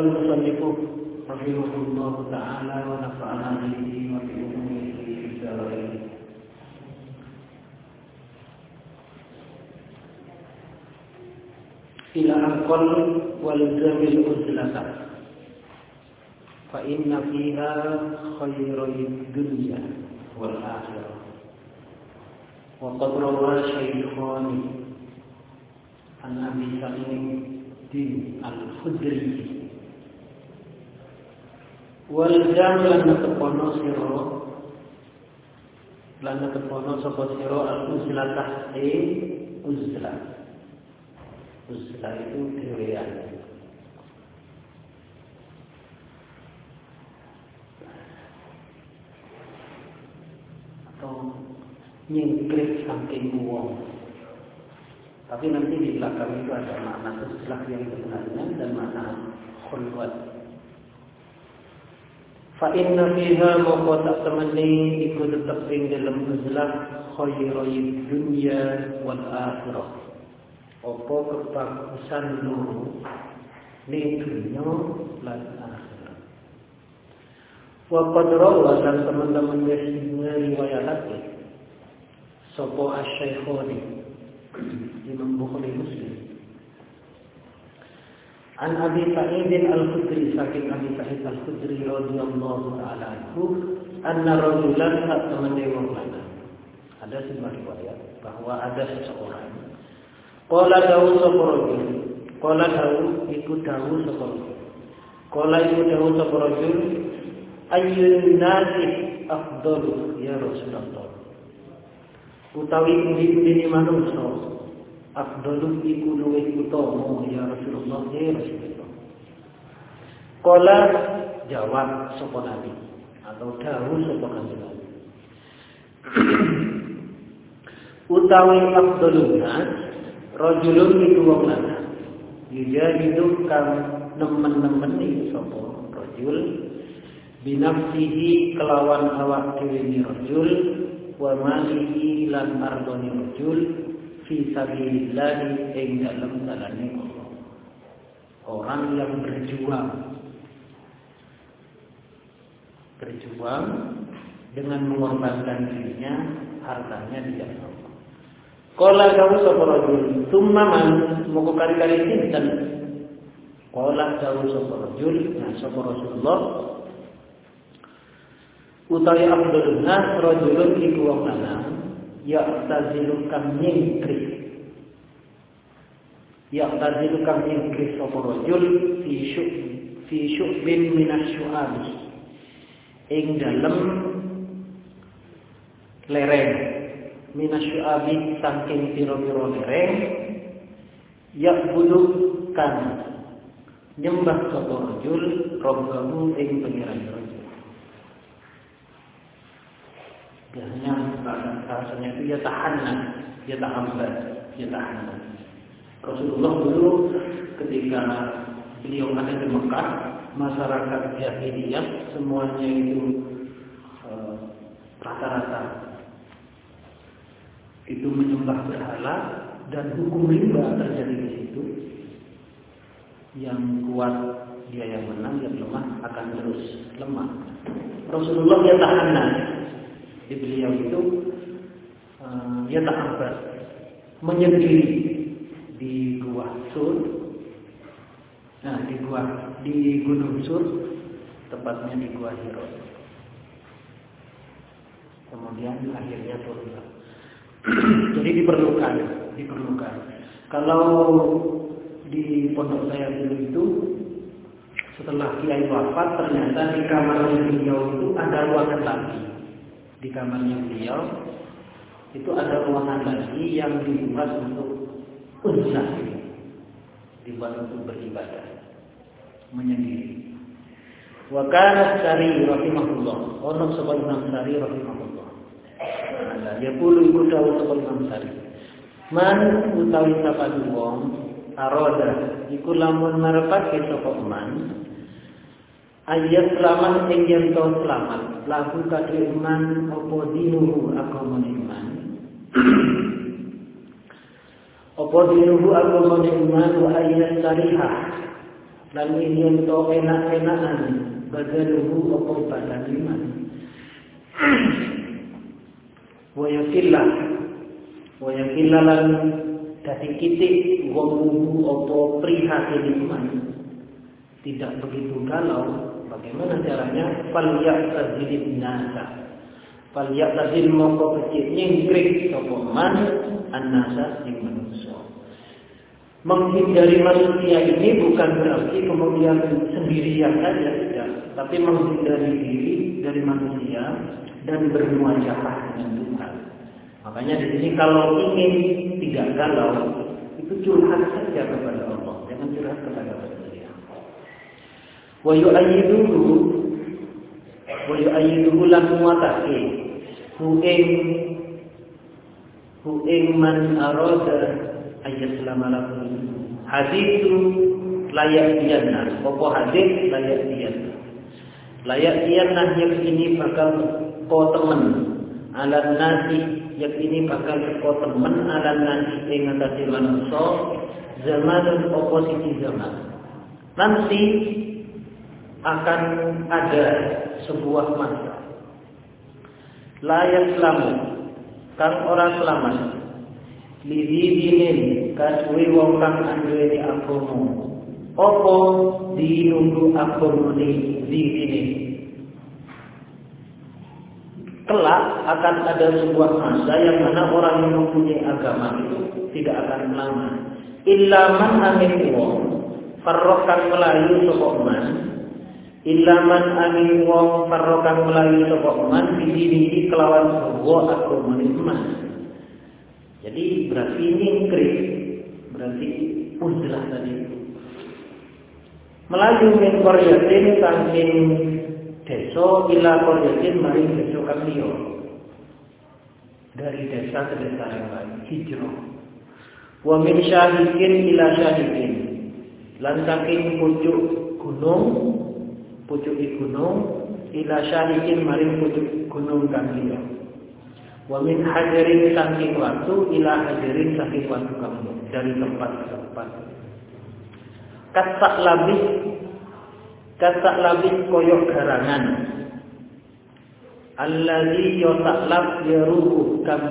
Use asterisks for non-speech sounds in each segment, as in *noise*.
المصنف رحمه الله تعالى ونفعنا به وبعلومه في الدارين إلى أقل والزم الأزلة. فإن فيها خير الدنيا والآخرة. وقد روى شيخان عن أبي سعيد الخدري Waljam lan tepono sira lan tepono sapa sira al-uzlah tahsi uzlah. Uzlah itu dewean. Atau nyengkrik saking wong. Tapi nanti di belakang itu ada makna uzlah yang sebenarnya dan makna khulwat Fa inna fiha moko tak temani iku tetap ing dalam uzlah khairul dunya wal akhirah. Apa kebagusan loro ni dunya lan akhirat. Wa qad rawa dan teman-teman riwayatake sapa asy-syaikhani Imam Bukhari Muslim An Abi Sa'id Al-Khudri saking Abi Sa'id Al-Khudri radhiyallahu taala anhu anna rajulan ta'tamani wa Ada sebuah riwayat bahwa ada seseorang Qala dawu sapa rajul? Qala dawu iku dawu sapa rajul. Qala iku dawu sapa rajul? Ayyun nasi afdalu ya Rasulullah. Utawi pundi-pundi manungsa afdalu iku luwih utama ya Rasulullah ya Rasulullah. Kala jawab sapa nabi atau dawuh sapa kanjeng Nabi. *clears throat* Utawi afdalun nas rajulun iku wong lanang. Yujahidu kang nemen-nemeni sapa rajul. Binafsihi kelawan awak dhewe rajul. Wa malihi lan ardoni rajul fi sabilillah ing dalam dalane Allah. Orang yang berjuang berjuang dengan mengorbankan dirinya, hartanya di jalan Allah. Kala kamu sapa summa man moko kali-kali sinten? Kala kamu sapa rajul, nah sapa Rasulullah utawi afdalun nas rajulun iku wong nyingkris ya'tazilu kam nyingkris sapa rajul fi syuk fi syu'bin minas syu'abi ing dalem lereng. Minas syu'abi saking pira-pira lereng. Ya'budu kan nyembah sapa rajul rabbahu ing pengiran biasanya rasanya itu ya tahanan, ya tahambat, ya tahanan. Rasulullah dulu ketika beliau ada di Mekah, masyarakat jahiliyah semuanya itu rata-rata uh, itu menyembah berhala dan hukum riba terjadi di situ. Yang kuat dia yang menang, yang lemah akan terus lemah. Rasulullah ya tahanan, di beliau itu uh, tak menyendiri di gua Sur. Nah, di gua di Gunung Sur, tepatnya di gua Hiro. Kemudian akhirnya turun. *clears throat* Jadi diperlukan, diperlukan. Kalau di pondok saya dulu itu setelah kiai wafat ternyata di kamar beliau itu ada ruangan lagi di kamarnya beliau itu ada ruangan lagi yang dibuat untuk unsah dibuat untuk beribadah. Menyendiri. Wa kana sari rahimahullah. Ono sapa Imam Sari rahimahullah. Ada. Ya pulu iku dawuh sapa Imam Sari. Man utawi sapa wong aroda iku lamun marepake sapa man ayat selamat ing yen selamat. Lagu kadhe iman apa dinuhu agama iman? *clears throat* Apa dinuhu agama iman wa ayat sarihah? Lan ingin to enak-enakan badaluhu apa badan iman? Wa yakillah wa yakillah dadi kitik wong apa prihatin iman? Tidak begitu galau bagaimana caranya? Fal ya'tazilin nasa. Fal ya'tazil moko kecil nyingkrik sapa man? Annasa ing manusia menghindari manusia ini bukan berarti kemudian sendirian saja tidak. Tapi menghindari diri dari manusia dan bermuajahah dengan Tuhan makanya di sini kalau ingin tidak galau itu curhat saja kepada Allah. Jangan curhat kepada manusia wa yu'ayyiduhu. Wa yu'ayyiduhu lan muatake hu ing hu ing man arada ayat selama lakum. Hadis layak diana apa hadis? Layak diana layak diana yang ini bakal kau temen alat nasi yang ini bakal kau temen alat nasi yang ngatasi manusia. Zaman dan oposisi zaman. Nanti akan ada sebuah masa layak selamat kan orang selamat. Lidinin kasui wong kang anduweni agama apa dinunggu agamane didine kelak akan ada sebuah masa yang mana orang yang mempunyai agama itu tidak akan lama illa man amin wong farrokan melayu man illa man amin wong farrokan melayu sapa man bidini kelawan sebuah agamane man jadi berarti nyingkrik, berarti uzlah tadi. Melaju min koryatin saking deso ila koryatin maring deso kamio. Dari desa ke desa yang lain, hijrah. Wa min syahikin ila syahikin. Lan saking pucuk gunung, pucuk di gunung, ila syahikin maring pucuk gunung kamio. Wa min hajarin saking waktu ila hajarin saking waktu kamu dari tempat ke tempat. Katak labis katak labis koyok garangan. Alladzi yotaklab yaruhu kam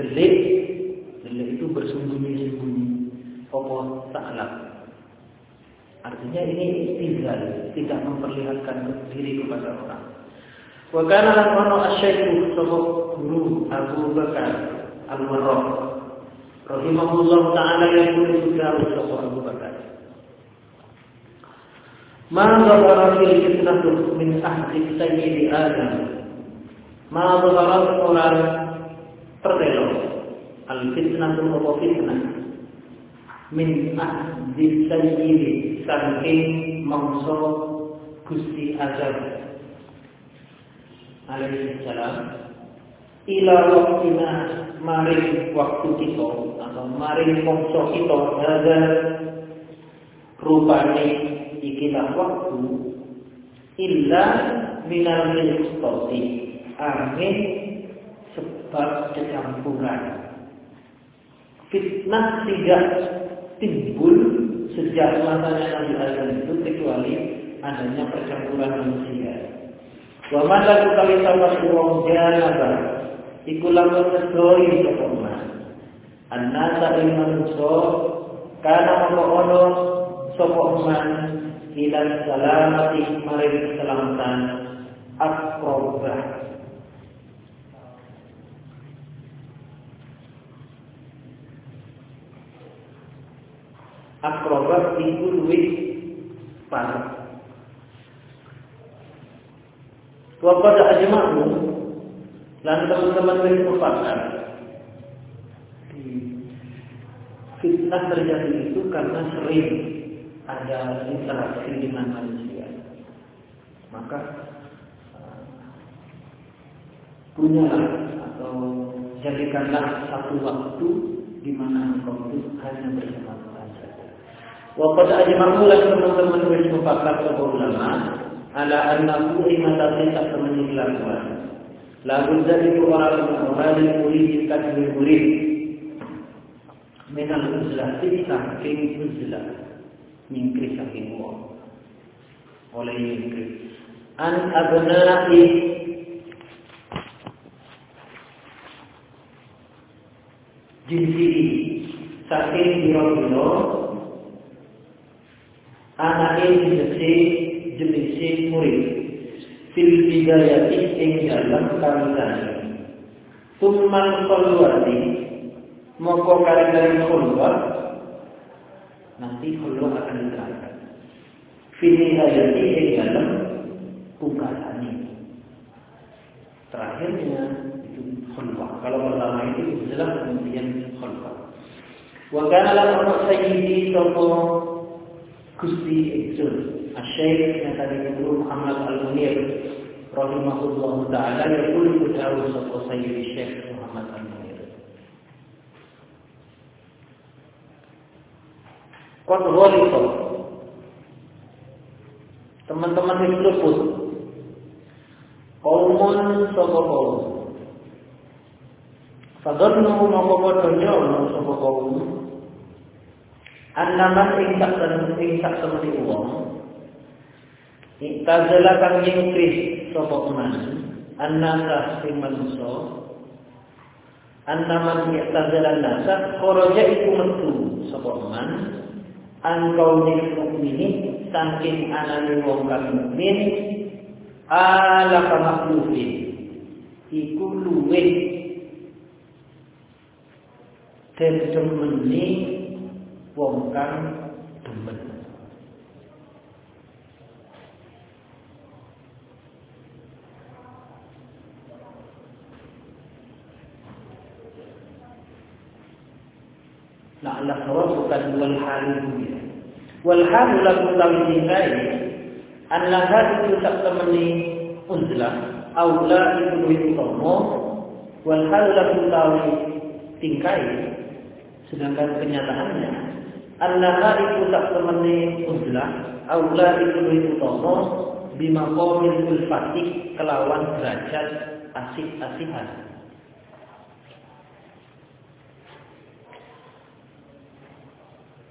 delik delik itu bersembunyi-sembunyi Apa taklab Artinya ini istizal Tidak memperlihatkan diri kepada orang. Wa kana lan ono sapa guru Abu Bakar Al-Warraq. Rahimahullah taala yang sudah sapa Abu Bakar. Ma dhahara fil fitnatu min ahli sayyidi Adam. Ma dhahara orang tertelo al fitnatu apa fitnah min ahli sayyidi saking mangsa Gusti Adam alaihi salam ila waktina maring waktu kita atau maring mongso kita ada rupane ikilah waktu illa minal milkstoti angin sebab kecampuran. Fitnah tidak sejak masanya Nabi Adam itu kecuali adanya percampuran manusia. Wa man laku kali sama wong janaba iku lamun sedoi sapa man. Annasa ing manungsa kana mongko ono sapa man ila salamati maring keselamatan akrobah Akrobah itu luwih parah Wapada ajma'u dan teman-teman dari mufassir fitnah terjadi itu karena sering ada interaksi dengan manusia. Maka punyalah atau jadikanlah satu waktu di mana engkau itu hanya bersama. Wapada ajma'u dan teman-teman dari mufassir ulama ala annahu imatasi tak temenin lakuan. Lagu dari orang-orang yang murid kan murid. Minal uzlah saking uzlah. Mingkri saking wong. Oleh mingkri. An abna'i jinsi saking biro-biro anake jenisi jenisi murid. Fil bidayati ing dalam kawisane Tumman khulwati. Moko kali-kali khulwat Nanti khulwat akan diterangkan. Fili ayati yang dalam Pungkasan ini. Terakhirnya itu khulwat. Kalau pertama itu jelas kemudian khulwat. Wa kana sayyidi sapa Gusti Ibnu Asy-Syaikh yang tadi Muhammad Al-Munir rahimahullah taala yaqulu dawu sapa sayyid Syekh Muhammad Al-Munir. Qad ghalita. Teman-teman itu luput. Kaumun sapa kaum. Fadhannu maka padha nyono sapa kaum. Annaman ing sak ing sak semene wong. Iktazala kang nyingkris sapa man. Annasa sing manusa. Annaman iktazala nasa kharaja iku metu sapa man. An kaunil mukminin saking anane wong kang mukmin ala kamaklufin iku luwe den demeni wong kang demen La'alla sawab bukan wal halu Wal halu lagu tawi tingkai An laha itu tak temani uzlah Aula itu duit utama Wal halu lagu tawi tingkai Sedangkan kenyataannya Itu tak temani uzlah Aula itu duit utama Bima qawmin ulfatih Kelawan derajat asik-asihan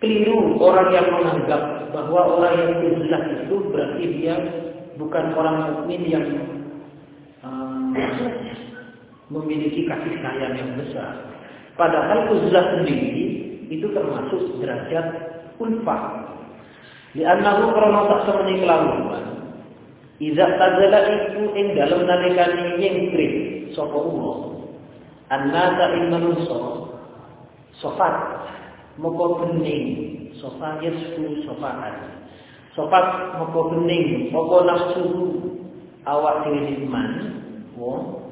keliru orang yang menganggap bahwa orang yang jelas itu berarti dia bukan orang mukmin yang um, memiliki kasih sayang yang besar. Padahal uzlah sendiri itu termasuk derajat ulfah. Li'annahu karena tak semeni kelaluan. Iza tazala itu ing dalam nalikani nyengkrit sapa Allah. Annasa ing manusa sofat. Moko bening. Sofa yasfu sofaan sofat moko bening. Moko nafsu awak dhewe iman wong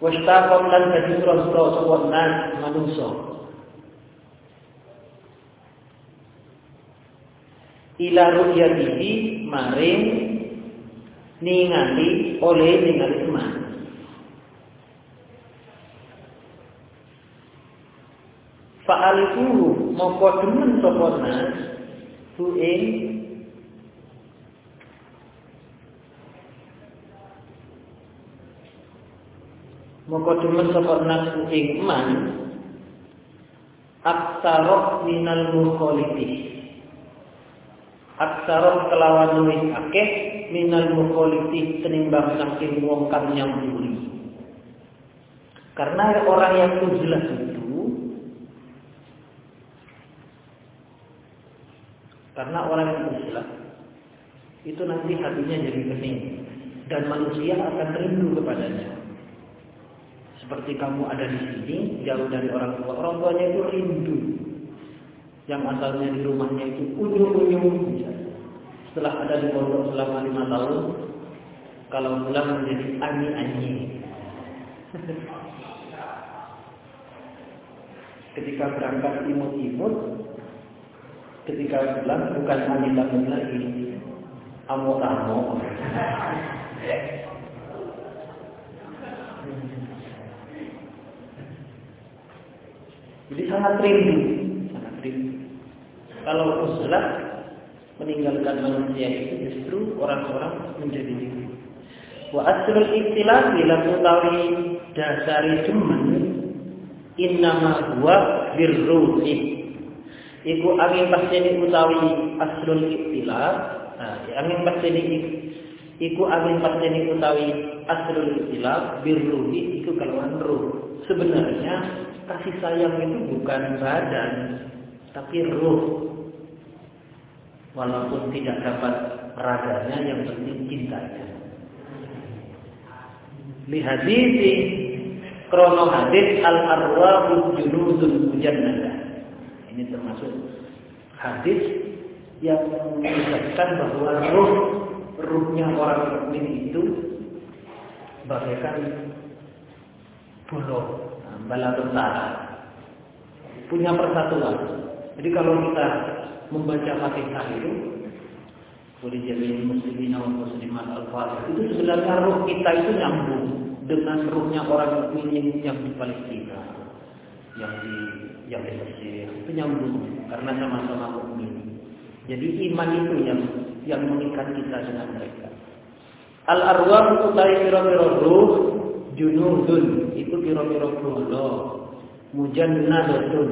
takot lan dadi sura-sura sapa nas manungsa ila ru'yatihi maring ningali oleh ningali iman. Fa'alifuhu moko demen sapa nas hu moko demen sapa nas hu ing man aksarok minal mukhalifi aksarok kelawan luwih akeh minal mukhalifi tenimbang saking wong kang nyamburi. Karena orang yang jelas itu Karena orang yang Islam itu nanti hatinya jadi bening. Dan manusia akan rindu kepadanya. Seperti kamu ada di sini, jauh dari orang tua, orang tuanya itu rindu. Yang asalnya di rumahnya itu unyu-unyu. Setelah ada di pondok selama lima tahun, kalau pulang menjadi ani-ani. *laughs* Ketika berangkat imut-imut, ketika bilang bukan bangun lagi amo *laughs* jadi sangat rindu sangat rindu. Kalau uzlah meninggalkan manusia itu justru orang-orang menjadi rindu. Wa asrul ikhtilaf bila tawi dasari cuman innama huwa birruhi iku angin pasteni utawi aslul iktilaf nah angin pasteni iku angin pasteni utawi aslul iktilaf birruhi iku kelawan ruh sebenarnya kasih sayang itu bukan badan tapi ruh walaupun tidak dapat raganya yang penting cintanya lihat ini krono hadis al arwahu junudun mujannada. Ini termasuk hadis yang menjelaskan bahwa ruh ruhnya orang mukmin itu bagaikan bulu bala tentara punya persatuan. Jadi kalau kita membaca Fatihah itu boleh jadi muslimin atau muslimat al-fatihah itu sebenarnya ruh kita itu nyambung dengan ruhnya orang mukmin yang di Palestina, yang di yang di Mesir itu nyambung karena sama-sama mukmin. Jadi iman itu yang yang mengikat kita dengan mereka. Al arwah itu dari piro-piro ruh junudun. Itu piro-piro kula mujannadatun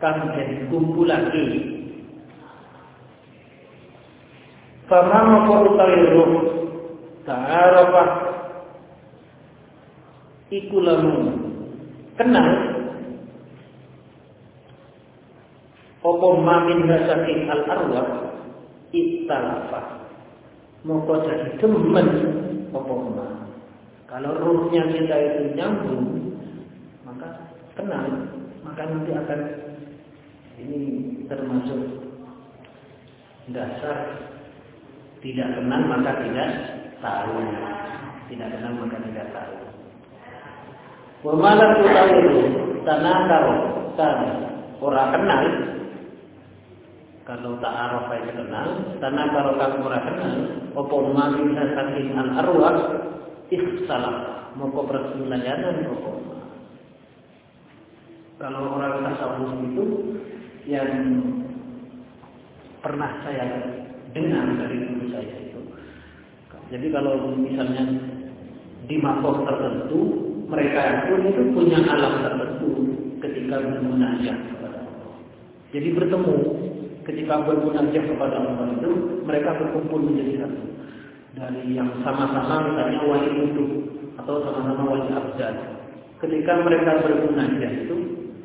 kan jadi kumpul lagi. Fama mau utawi ruh. Ta'arafah. Iku lamu. Kenal? Apa mamin saking al arwah iktalafa moko jadi demen apa ma kalau ruhnya kita itu nyambung maka kenal maka nanti akan ini termasuk dasar tidak kenal maka tidak tahu. Tidak kenal maka tidak tahu. Wa malam utawiru tanakar kan ora kenal kalau tak araf itu kenal tanakar kan ora kenal apa mami saking al arwah ikhsalah moko persulayanan apa kalau orang tasawuf itu yang pernah saya dengar dari guru saya itu jadi kalau misalnya di makom tertentu mereka pun itu punya alam tertentu ketika bermunajat kepada Allah. Jadi bertemu ketika bermunajat kepada Allah itu mereka berkumpul menjadi satu. Dari yang sama-sama misalnya wali itu atau sama-sama wali abdal. Ketika mereka bermunajat itu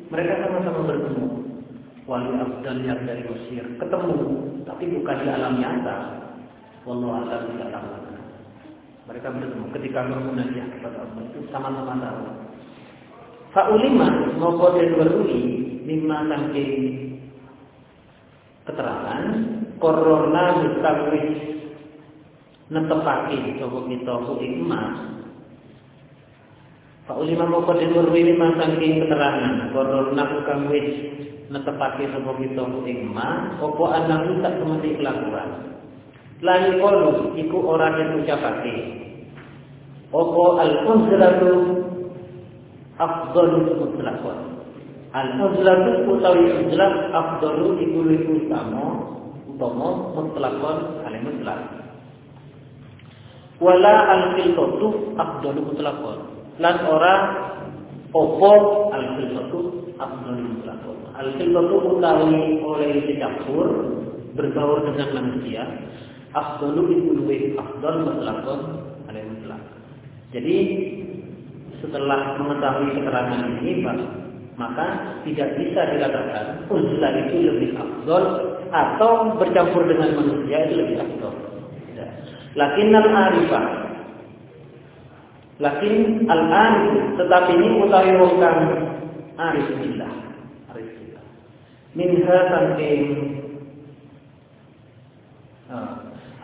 mereka sama-sama bertemu. Wali abdal yang dari Mesir ketemu tapi bukan di alam nyata. Wallahu a'lam bishawab. Mereka bertemu ketika bermunajat kepada Allah itu sama-sama tahu. Fa'ulima moko den berui lima tangke keterangan korona mustawis netepake coba kita ku emas Fa'ulima moko den berui lima tangke keterangan korona kang wis netepake sapa kita emas apa anak tak temati kelakuan Lani kolu iku yang ucapake. Opo al-uzlatu afdalu mutlaqan. Al-uzlatu utawi uzlah afdalu iku luwih utama utama mutlaqan kali mutlak. Wala al-filtatu afdalu mutlaqan. Lan ora opo al-filtatu afdalu mutlaqan. Al-filtatu utawi oleh dicampur berbaur dengan manusia afdalu itu lebih afdal mutlakon alai mutlak. Jadi setelah mengetahui keterangan ini maka tidak bisa dikatakan uzlah itu lebih afdal atau bercampur dengan manusia itu lebih afdal. Lakin al arifah Lakin al arif tetapi ini utawi wong kang arif billah. Arif billah. Minha saking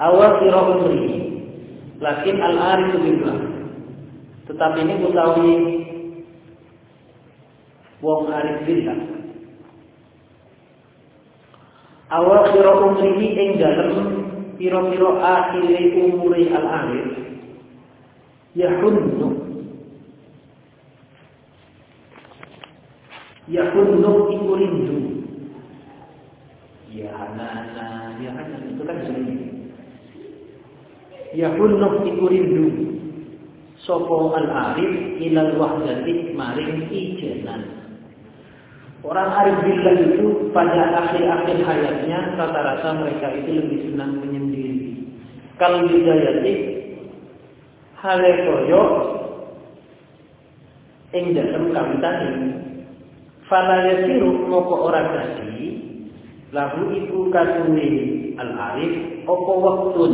awal sirah umri. Lakin al-arif billah. Tetapi ini utawi wong arif billah. Awal sirah umri ing dalem pira-pira akhire umuri al-arif yahunnu yahunnu iku rindu. Ya hanana ya hanana itu kan sering. Yahunnuh iku rindu. Sopo al arif ilal wahdati maring ijenan. Orang arif billah itu pada akhir-akhir hayatnya rata-rata mereka itu lebih senang menyendiri. Kalau bidayati hale koyo ing dalem kawitane fala yasiru moko ora dadi lahu iku kadune al arif apa waktun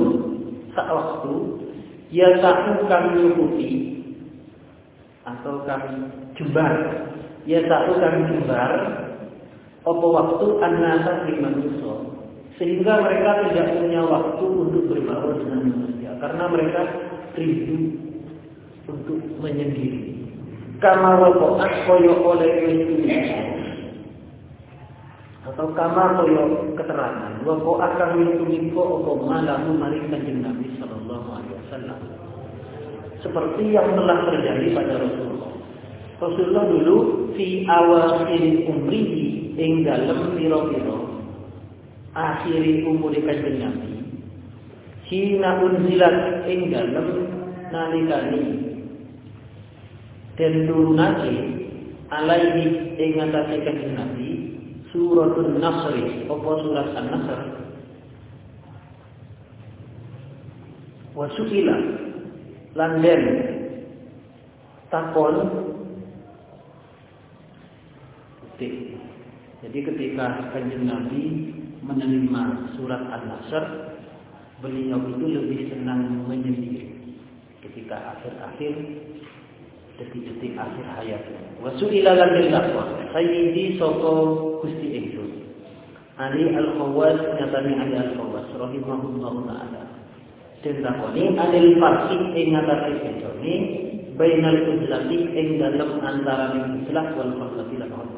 sak waktu ya tahu kami nyukupi atau kami jembar ya tahu kami jembar apa waktu anasa di manusia. Sehingga mereka tidak punya waktu untuk berbaur dengan manusia. Karena mereka rindu untuk menyendiri. Kama wakoat koyo oleh atau kama koyo keterangan. Wakoat kami tumiko opo malamu maring kanjeng Nabi Sallallahu Alaihi Wasallam. Seperti yang telah terjadi pada Rasulullah Rasulullah dulu fi awal umrihi ing dalem piro-piro akhiri umur kanjeng Nabi. Hina unzilat ing dalem nalikani dan turunake alaihi ing atase kanjeng Nabi suratul Nasr apa surat An-Nasr? Wa suila lan den takon jadi ketika kanjeng Nabi menerima surat An-Nasr, beliau itu lebih senang menyendiri ketika akhir-akhir detik-detik akhir hayatnya. Wasu'ila lan dakwa sayyidi soko Gusti ingsun. Ali Al-Khawas nyatane Ali Al-Khawas rahimahullah taala. Den takoni anil farqi ing ngatasi bedone bainal uzlati ing dalem antara uzlah wal khalwat.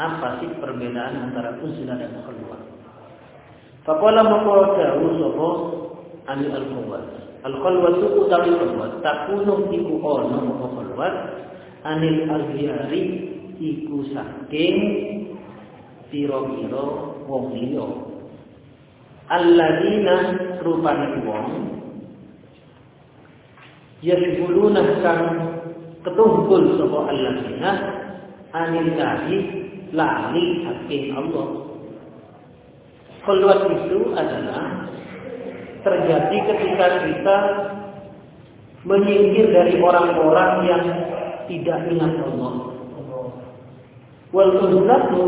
Apa sih perbedaan antara uzlah dan khalwat? Faqala maqala dawu sapa Ali Al-Khawas. Al-khalwatu utawi khalwat takunu iku ono apa khalwat anil aghyari iku saking pira-pira wong liya. Alladzina rupane wong yasbuluna kang ketumpul sapa alladzina anil lahi lali saking Allah. Keluar itu adalah terjadi ketika kita menyingkir dari orang-orang yang tidak ingat Allah. Wal uzlatu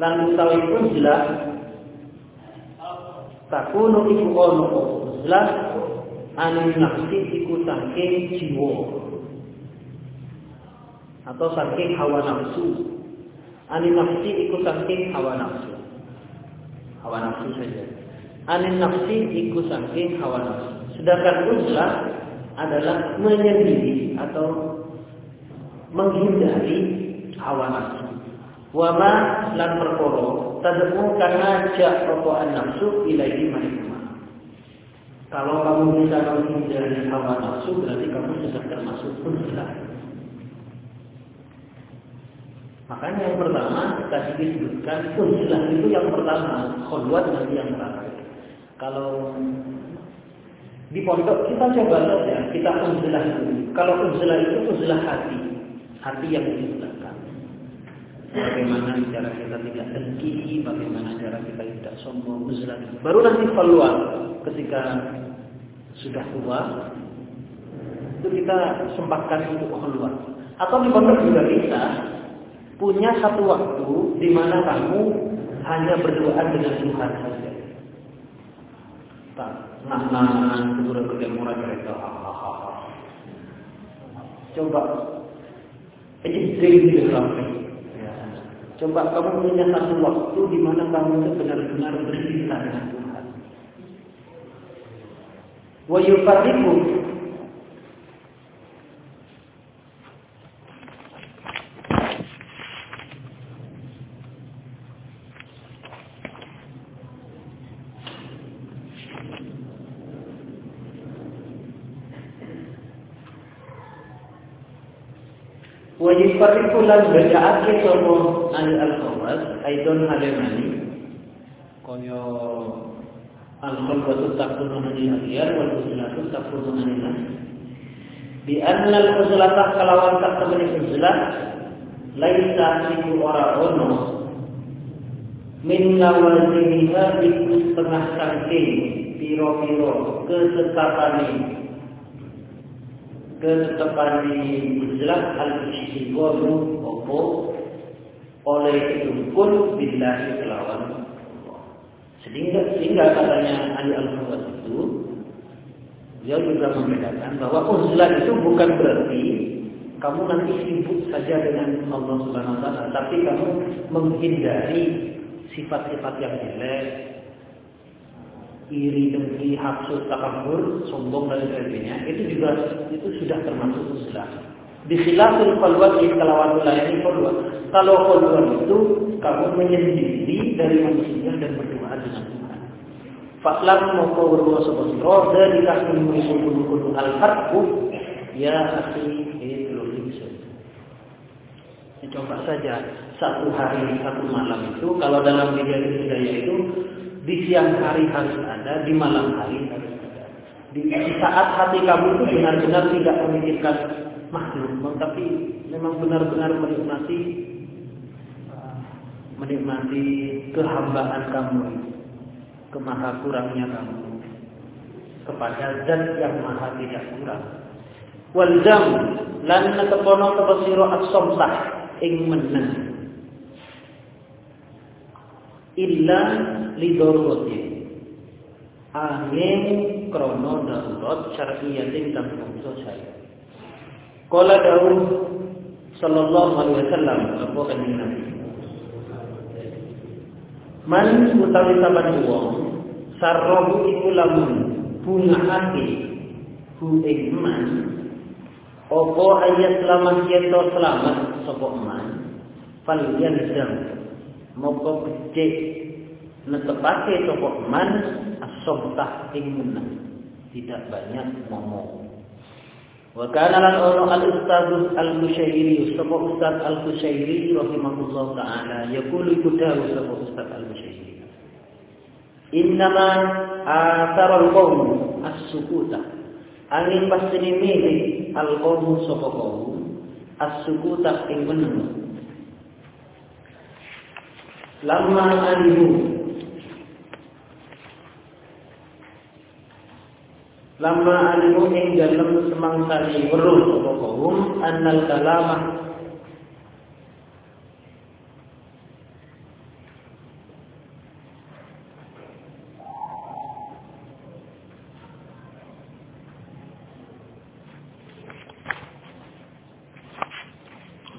lan utawi uzlah takunu iku ono uzlah anu nafsi iku saking jiwa atau saking hawa nafsu. Anu nafsi iku saking hawa nafsu. Hawa nafsu saja. Anu nafsi iku saking hawa nafsu. Sedangkan uzlah adalah menyendiri atau menghindari hawa nafsu. Wama lan perkara tademu karena jak rokokan nafsu ilahi manikma. Kalau kamu bisa menghindari hawa nafsu berarti kamu sudah termasuk uzlah. Makanya yang pertama tadi disebutkan uzlah itu yang pertama, khulwat nanti yang terakhir. Kalau di pondok kita coba saja, kita uzlah dulu. Kalau uzlah itu uzlah hati, hati yang diuzlahkan. Bagaimana cara kita tidak dengki, bagaimana cara kita tidak sombong, uzlah. Baru nanti keluar ketika sudah tua, itu kita sempatkan untuk keluar. Atau di pondok juga bisa punya satu waktu di mana kamu hanya berdoa dengan Tuhan saja. Tak nah nah murah mereka coba. Aja sering dalam coba kamu punya satu waktu di mana kamu benar-benar bercerita dengan Tuhan. Wa yufarriqu Wajib parikulan bedaake sapa al al-khawas aidon halemani koyo al-khalwatu takunu anil akhyar wal usulatu takunu anil Di annal uzlatah kalawan tak temani uzlah laisa iku ora ono min iku setengah sangking piro-piro ketetapane ketetapane uzlah al-istiqomu opo oleh itu pun billahi kelawan sehingga sehingga katanya Ali Al-Fawad itu dia juga membedakan bahwa uzlah itu bukan berarti kamu nanti sibuk saja dengan Allah Subhanahu wa taala, tapi kamu menghindari sifat-sifat yang jelek, iri dengki, hafsud, takabur, sombong dan sebagainya. Itu juga itu sudah termasuk uzlah. Di khilafil qalwat kelawan ini qalwat. Kalau qalwat itu kamu menyendiri dari manusia dan berdoa dengan Faklam moko berdoa seperti roh dari kasih kudu al-harbu ya akhi itu. Coba saja satu hari satu malam itu kalau dalam media budaya itu di siang hari harus ada, di malam hari harus ada. Di, saat hati kamu itu benar-benar tidak memikirkan makhluk, tapi memang benar-benar menikmati menikmati kehambaan kamu kemaha kurangnya kamu kepada zat yang maha tidak kurang. Wal jam lan netepono kepesiro as-somsah ing meneng. Illa lidoroti. Angin krono darurat syar'iyatin kang bangsa saya. Kala dawuh sallallahu alaihi wasallam apa kanjeng Nabi Man utawi saban wong sarrohu iku lamun bungaake hu ing man apa ayat selamat yeto selamat sapa man fal yalzam moko becik netepake sapa man as-sabtah ing menang tidak banyak ngomong. Wa kana lan ono al ustaz al Musyairi sapa ustaz al Musyairi rahimahullah taala. Yaqulu kudawu sapa ustaz al Musyairi Innama athara al qawm as-sukuta. Angin pastine milih al qawm sapa qawm as-sukuta ing meneng Lama alimu lama alimu ing dalem semangsani weruh sapa kaum annal kalama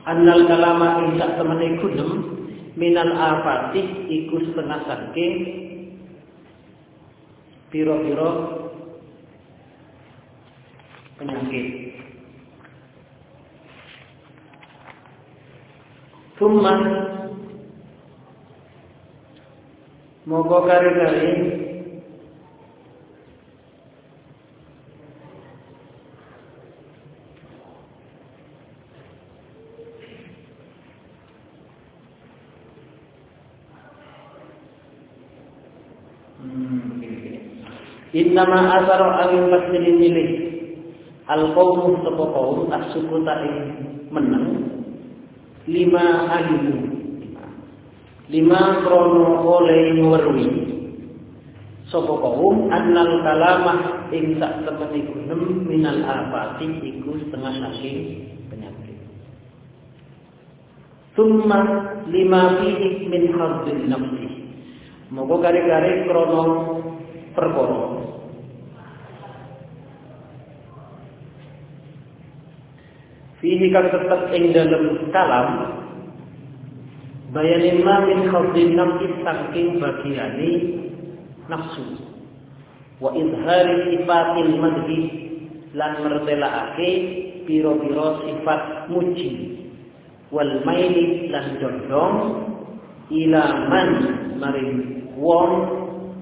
Annal kalama ing sak temene kudem minal afatih iku setengah saking piro-piro penyakit. Tumma Moga kari-kari hmm, Innama asaro angin pasti milih. Al qawmu sapa kaum as-sukuta ing meneng lima alimu lima krono oleh ngwerwi sapa annal kalamah ing sak temen iku minal afati iku setengah saking penyakit. Summa lima fihi min hadzin nafsi. Moga kare-kare krono perkara fihi kang tetep ing dalem kalam bayanin ma min khawdin nafsi saking bagiani nafsu. Wa izhari sifatil madhi lan mertelaake piro-piro sifat muji. Wal maili lan condong ila man maring wong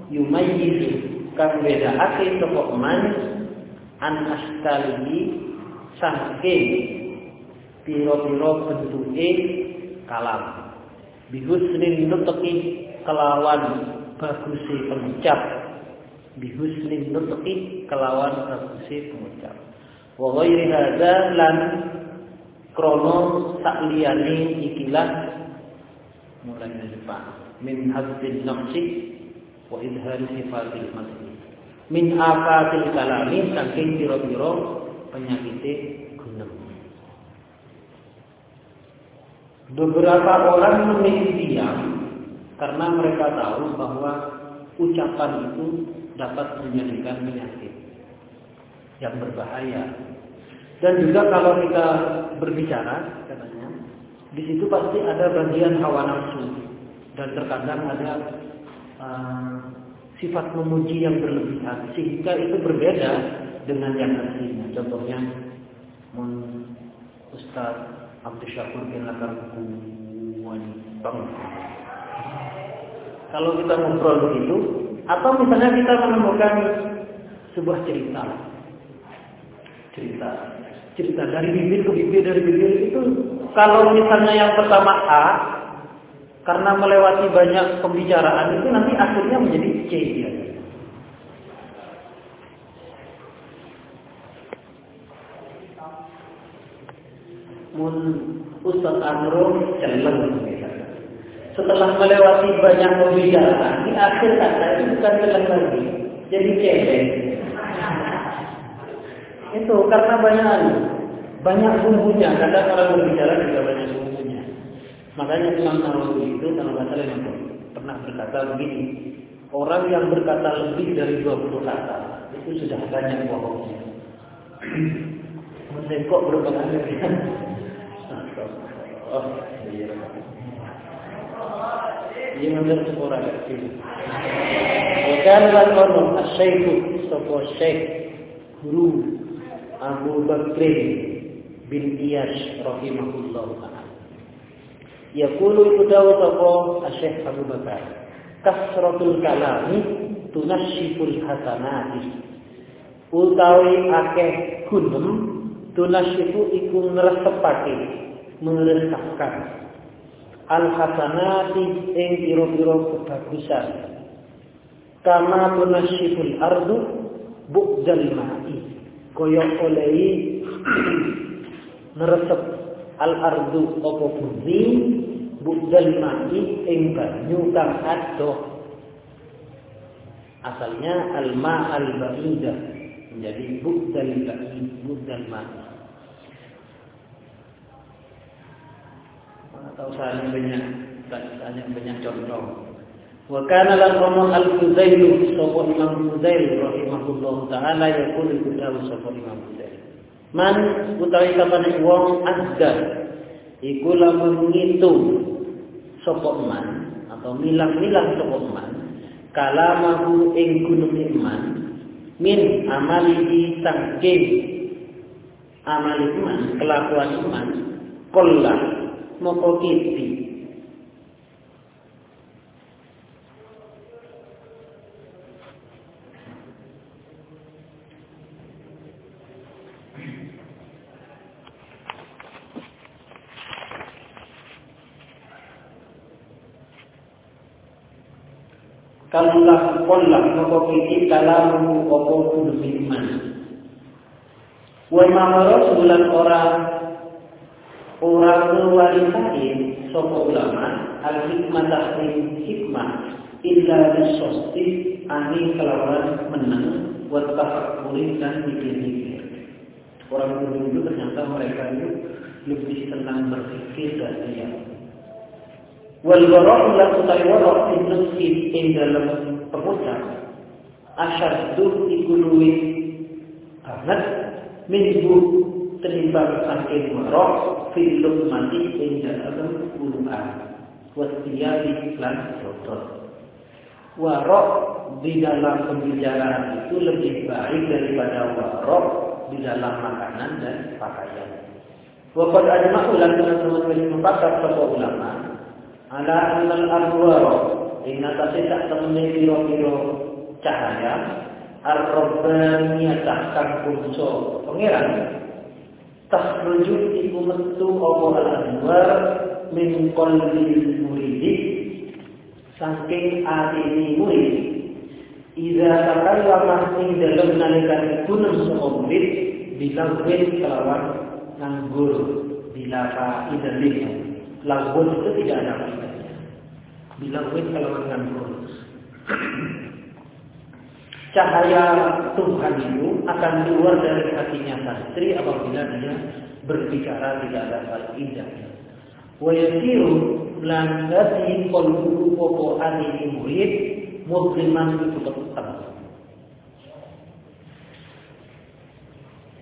yumayyiz kang bedakake sapa man an astalihi saking piro-piro bentuke kalam. Bihusnin nutqi kelawan bagusi pengucap. Bihusnin nutqi kelawan bagusi pengucap. Wa ghairi lan krono sakliyane ikilah mulai dari depan. Min hadzin nafsi wa idhari sifatil masih. Min afatil kalami saking piro-piro penyakit gunem beberapa orang memilih diam karena mereka tahu bahwa ucapan itu dapat menjadikan penyakit yang berbahaya. Dan juga kalau kita berbicara katanya di situ pasti ada bagian hawa nafsu. Dan terkadang ada uh, sifat memuji yang berlebihan. Sehingga itu berbeda dengan yang aslinya. Contohnya mun Abdul Syakur bin Lakar Kalau kita ngobrol begitu, atau misalnya kita menemukan sebuah cerita, cerita, cerita dari bibir ke bibir dari bibir itu kalau misalnya yang pertama A, karena melewati banyak pembicaraan itu nanti akhirnya menjadi C dia. Mun Ustaz Anro celeng Setelah melewati banyak pembicaraan, di akhir kata itu bukan celeng lagi, jadi cewek. Itu karena banyak banyak bumbunya. Kadang orang berbicara juga banyak bumbunya. Makanya Imam Nawawi itu kalau kata yang pernah berkata begini, orang yang berkata lebih dari 20 kata itu sudah banyak bohongnya. Menekok berapa kali Oh, iya. Iya benar seorang kecil. Bukan lakono asyaiku sopo syekh guru Abu Bakrin bin Iyas rahimahullah taala. Yaqulu iku dawu sapa Syekh Abu Bakar. Kasratul kalami tunasyiful hasanati. Utawi akeh gunem tunasyifu iku ngresepake, meresapkan al hasanati ing pira-pira kebagusan. Kama tunasyiful ardu bu'dal ma'i. Kaya olehi neresep *clears throat* al ardu apa bumi budal mati ing banyu kang adoh asalnya al ma al baidah menjadi budal baid budal mati atau saya banyak banyak banyak contoh wa kana lan al fuzail sapa imam fuzail rahimahullah taala yaqul kita sapa imam fuzail Man utawi sapane wong azza iku lamun ngitung sapa man atau milang-milang sapa man kalamahu ing gunung iman min amalihi sangking amali iman kelakuan iman kollah moko kiti Kalulah kollah moko kiki kalamu opo kudu iman. Wa mamaro bulan orang orang ngewalisain soko ulama al hikmah tahrim hikmah illa bisosti ani kelawan menang buat tafakuri dan mikir-mikir. Orang dulu itu ternyata mereka itu lebih senang berpikir dan diam. Wal wara'u lan utai wara' fi nafsi ing dalam pengucap asyaddu iku luwih banget minggu tenimbang saking wara' fi lumati ing dalam uluan wasiyati lan rotot warok di dalam pembicaraan itu lebih baik daripada warok di dalam makanan dan pakaian. Wakat ajma'u lan teman-teman menyepakati para ulama ala annal arwah ing atase sak temene pira-pira cahaya ar-rabbaniyah kang kunco pangeran tahruju iku metu al-anwar min qalbi muridi saking atine murid Iza takallama ing dalem nalikan kunum sapa murid bilawin kelawan nganggur bila faidahnya. Lagun itu tidak ada faedahnya. Bilawin kelawan nganggur. *clears throat* cahaya Tuhan itu akan keluar dari hatinya sastri apabila dia berbicara tidak dalam hal indahnya. Wa yasiru lan kolubu qalbu apa murid musliman itu tetap.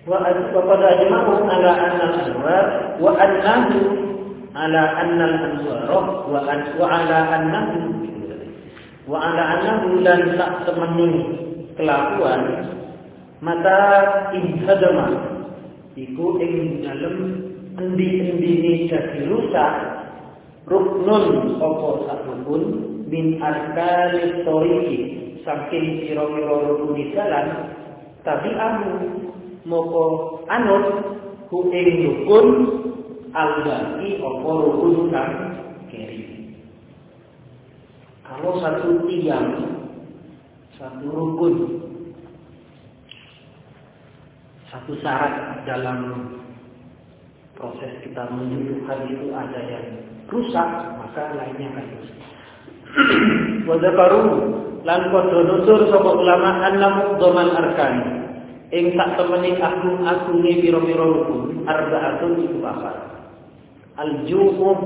Wa kepada jemaah ala anna al-anwar wa annahu ala anna al-anwar wa ala annahu wa ala dan tak temani kelakuan mata inhadama iku ing dalem endi-endine dadi rusak ruknun apa satupun min arkani toriki saking pira-pira rukun jalan tapi anu moko anut ku ing rukun al-baqi apa rukun kang keri. Kalau satu tiang, satu rukun, satu syarat dalam proses kita menyuruhkan itu ada yang rusak, maka lainnya akan rusak. *clears throat* Wadzakaru lan padha nutur sapa ulama annam doman arkani. Ing sak temeni aku aku ni pira-pira rukun arbaatun iku papat al jumum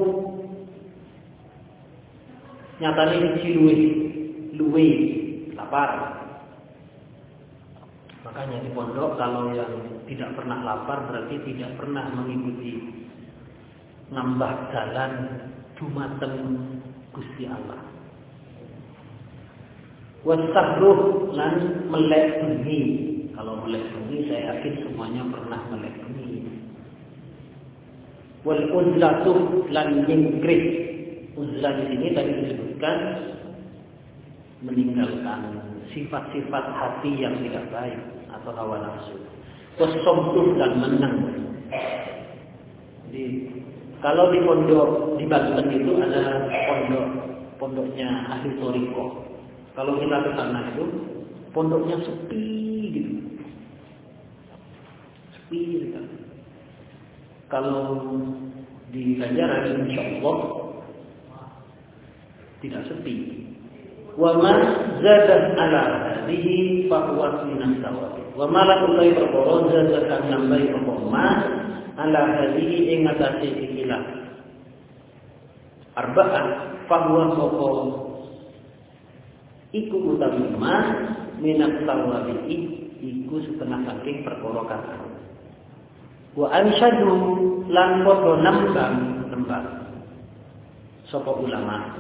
nyatane iki luwe luwe lapar makanya di pondok kalau yang tidak pernah lapar berarti tidak pernah mengikuti nambah jalan dumateng Gusti Allah wasahruh lan melek bengi kalau melek bumi saya yakin semuanya pernah melek bumi. Wal uzlatu lan nyingkrik. Uzlah di sini tadi disebutkan meninggalkan sifat-sifat hati yang tidak baik atau hawa nafsu. Wasomtuh dan menang. Jadi kalau di pondok di Banten itu ada pondok pondoknya ahli toriko. Kalau kita ke sana itu pondoknya sepi gitu sepi sekali. Kalau di Banjaran insya Allah tidak sepi. Wa ma zada ala hadhihi fa huwa minas sawab. Wa ma la ulai perkara zada kang nambahi apa ma ala hadhihi ing atase ikilah. Arba'ah fa huwa sapa iku utawi ma minat sawabi iku setengah saking perkara kata. Wa ansyadu lan padha nembang nembang sapa ulama.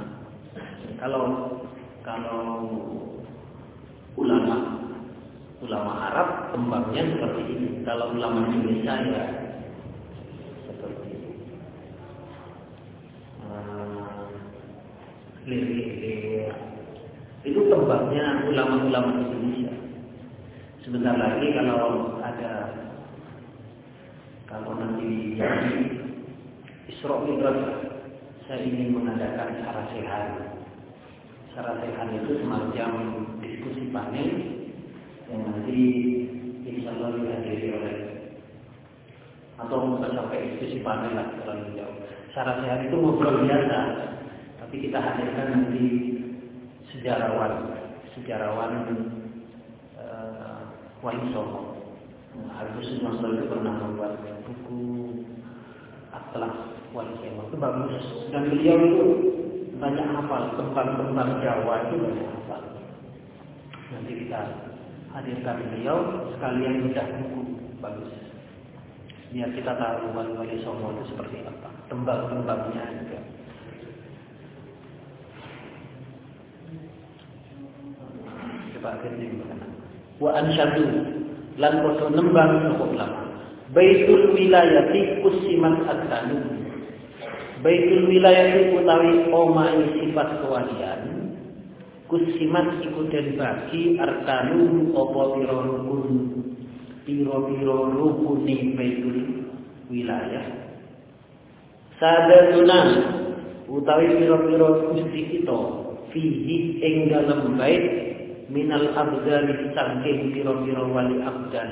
Kalau kalau ulama ulama Arab tembangnya seperti ini. Kalau ulama Indonesia ya seperti ini. Uh, lirik Itu tembangnya ulama-ulama Indonesia. Sebentar lagi kalau ada kalau nanti Isra Mi'raj saya ingin mengadakan sehat. Secara sehat itu semacam diskusi panel yang nanti insya Allah dihadiri oleh atau bukan sampai diskusi panel lah terlalu jauh. Secara sehat itu ngobrol biasa, tapi kita hadirkan nanti sejarawan, sejarawan uh, wali songo. Agus Masal itu pernah membuat buku Atlas Wali Kemah itu bagus. Dan beliau itu banyak hafal tentang-tentang Jawa itu banyak hafal. Nanti kita hadirkan beliau sekalian bedah buku bagus. Biar kita tahu wali-wali Songo itu seperti apa, tembang-tembangnya juga. Coba akhirnya Wa ansyadu lan padha nembang sapa ulama Baitul wilayati kusimat adkanu Baitul wilayati utawi omahe sifat kewalian. Kusimat iku den bagi arkanu apa pira rukun. Pira-pira rukune baitul wilayah. Sadatuna utawi pira-pira gusti kita fihi ing dalem bait minal abdali sangking piro-piro wali abdal.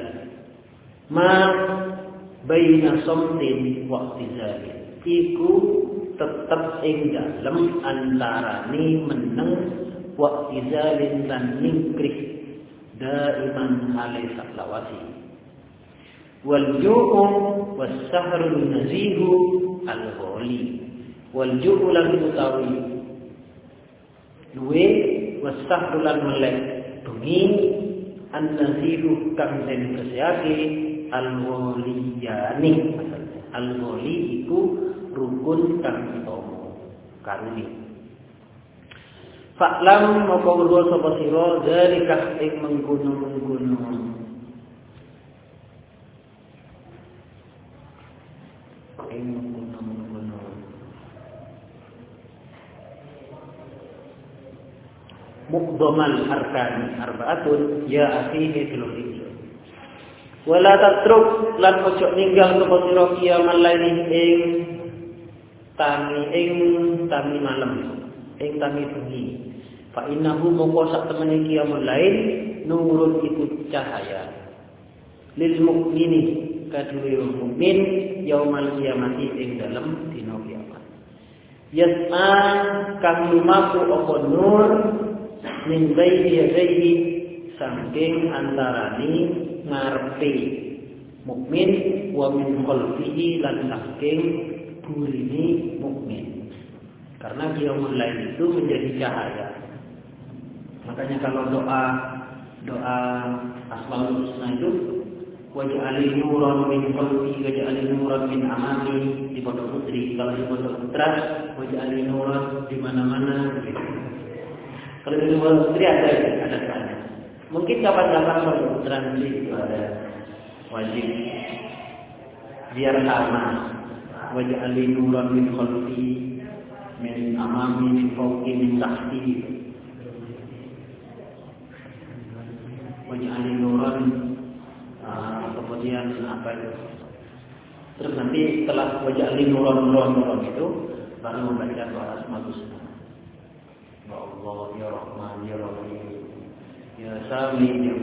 Ma baina somtin wa tizalin iku tetep ing dalem antarane meneng wa tizalin lan ningkrih daiman alai saklawasi wal ju'u was sahru nazihu al ghali wal ju'u lan utawi duwe was sahru lan melek bengi an nazihu kang den kesehake al-ghaliyani. Al-ghali itu rukun kang utama Faklam maka urwa sapa sira dalika ing mengkono-mengkono ing arkani arbaatun ya akhihi fil Wala tatruk lan ojo ninggal sapa sira kiamal laili ing tami ing tami malam ing tami bengi. Fa innahu mongko sak temene kiamal lail nurun iku cahaya. Lil mukmini kadue mukmin yaumal kiamati ing dalem dina kiamat. Yas'a kang lumaku apa nur min baini yadayhi saking antarani ngarepe mukmin wa min khalfihi lan saking burini mukmin. Karena yaumul lain itu menjadi cahaya. Makanya kalau doa doa asmaul husna itu waj'alil nuran min qalbi waj'alil nuran min amami di pondok putri kalau di pondok putra waj'alil nuran di mana-mana gitu. Kalau di pondok putri ada ada sana. Mungkin kapan-kapan kalau nanti itu ada wajib biar sama ali nuran min khalqi min amami min fawqi min tahti. Ali nuran uh, kemudian apa itu? Terus nanti setelah wajib ali nuran nuran nuran itu baru membaca doa asmaul husna ya Allah ya Rahman ya Rahim. Ya Sami Ya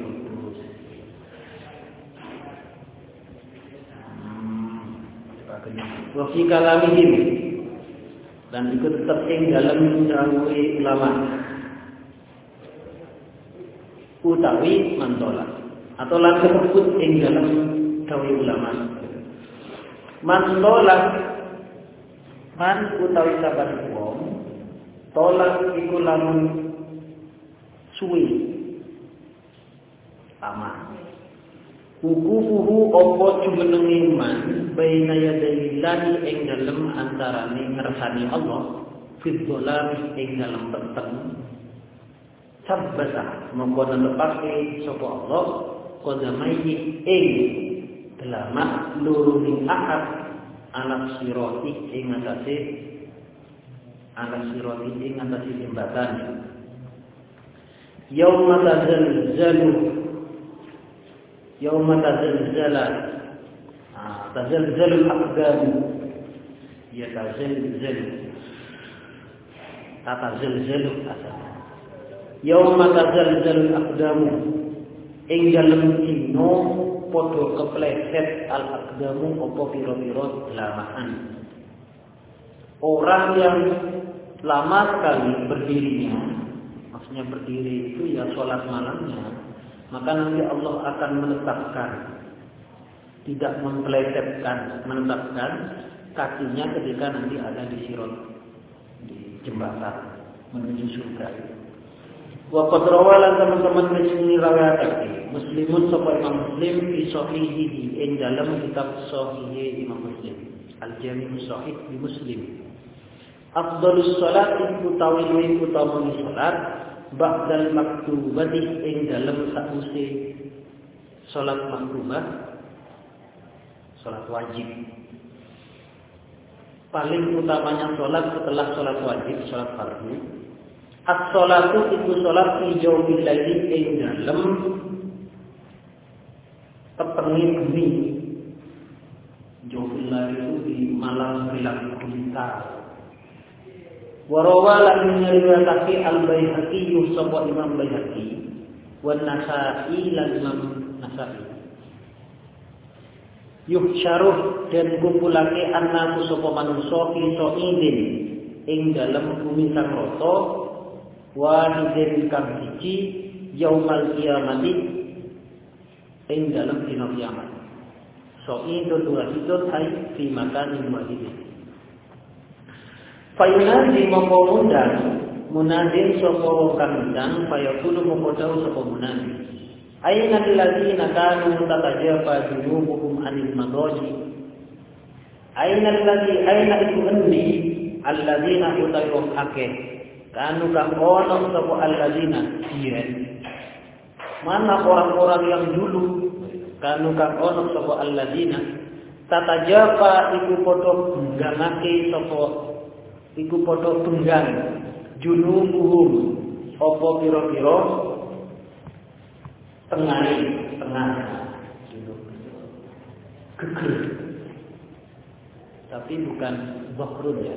hmm. Wa fi kalamihim. Dan ikut tetap dalam dawuhe ulama. Utawi mantola atau lan disebut ing dalam dawuhe ulama. Mantola man utawi saban wong tolak iku lamun suwi. Sama. Wukufuhu opo jumenengi man baina yadayillahi ing dalem antarane ngersani Allah fit dolam ing dalem peteng. Sabbata mongko nelepake sapa Allah qadamaihi ing delama luruning ahad anak siroti ing atase anak siroti ing atase jembatan. Yauma tazalzalu يوم تزلزل تزلزل الأقدام يتزلزل تتزلزل يوم تزلزل الأقدام ing dalem dino padha kepleset al aqdamu apa pira-pira lamahan orang yang lama sekali berdirinya maksudnya berdiri itu ya sholat malamnya maka nanti Allah akan menetapkan tidak mempelesetkan menetapkan kakinya ketika nanti ada di sirot di jembatan menuju surga. Wa qad teman-teman muslimin riwayatake muslimun sapa Imam Muslim fi sahihihi ing dalam kitab sahih Imam Muslim. Al-Jami' Sahih di Muslim. Afdalus salat utawi utama salat ba'dal maktubati ing dalem sakuse salat maktubah salat wajib. Paling utamanya salat setelah salat wajib salat fardu. As-salatu itu salat fi jawbil laili ing dalem tepengi jawbil laili itu di malam bilang kulita Warawa lan ngriwayatake Al Baihaqi sapa Imam Baihaqi wa Nasa'i lan Imam Nasa'i. yuhsyaruh dan kumpulake annaku sapa manungsa fi idin ing dalem bumi sang rata wahidin kang siji yaumal kiamati ing dalem dina kiamat So'idun wahidun ay fi makanin wahidin Fayunadi mongko mundang munadin sapa wong kang mongko dawuh sapa munadi Aina alladziina kanu tatajafa junubuhum 'anil madaji Aina alladzi aina iku endi alladziina utawa akeh kanu kang ono sapa alladzina iya. Mana orang-orang yang dulu kanu kang ono sapa alladzina tatajafa iku padha bengganake sapa iku padha benggang junubuhum apa pira-pira tengah tengah geger. Tapi bukan bakrun ya.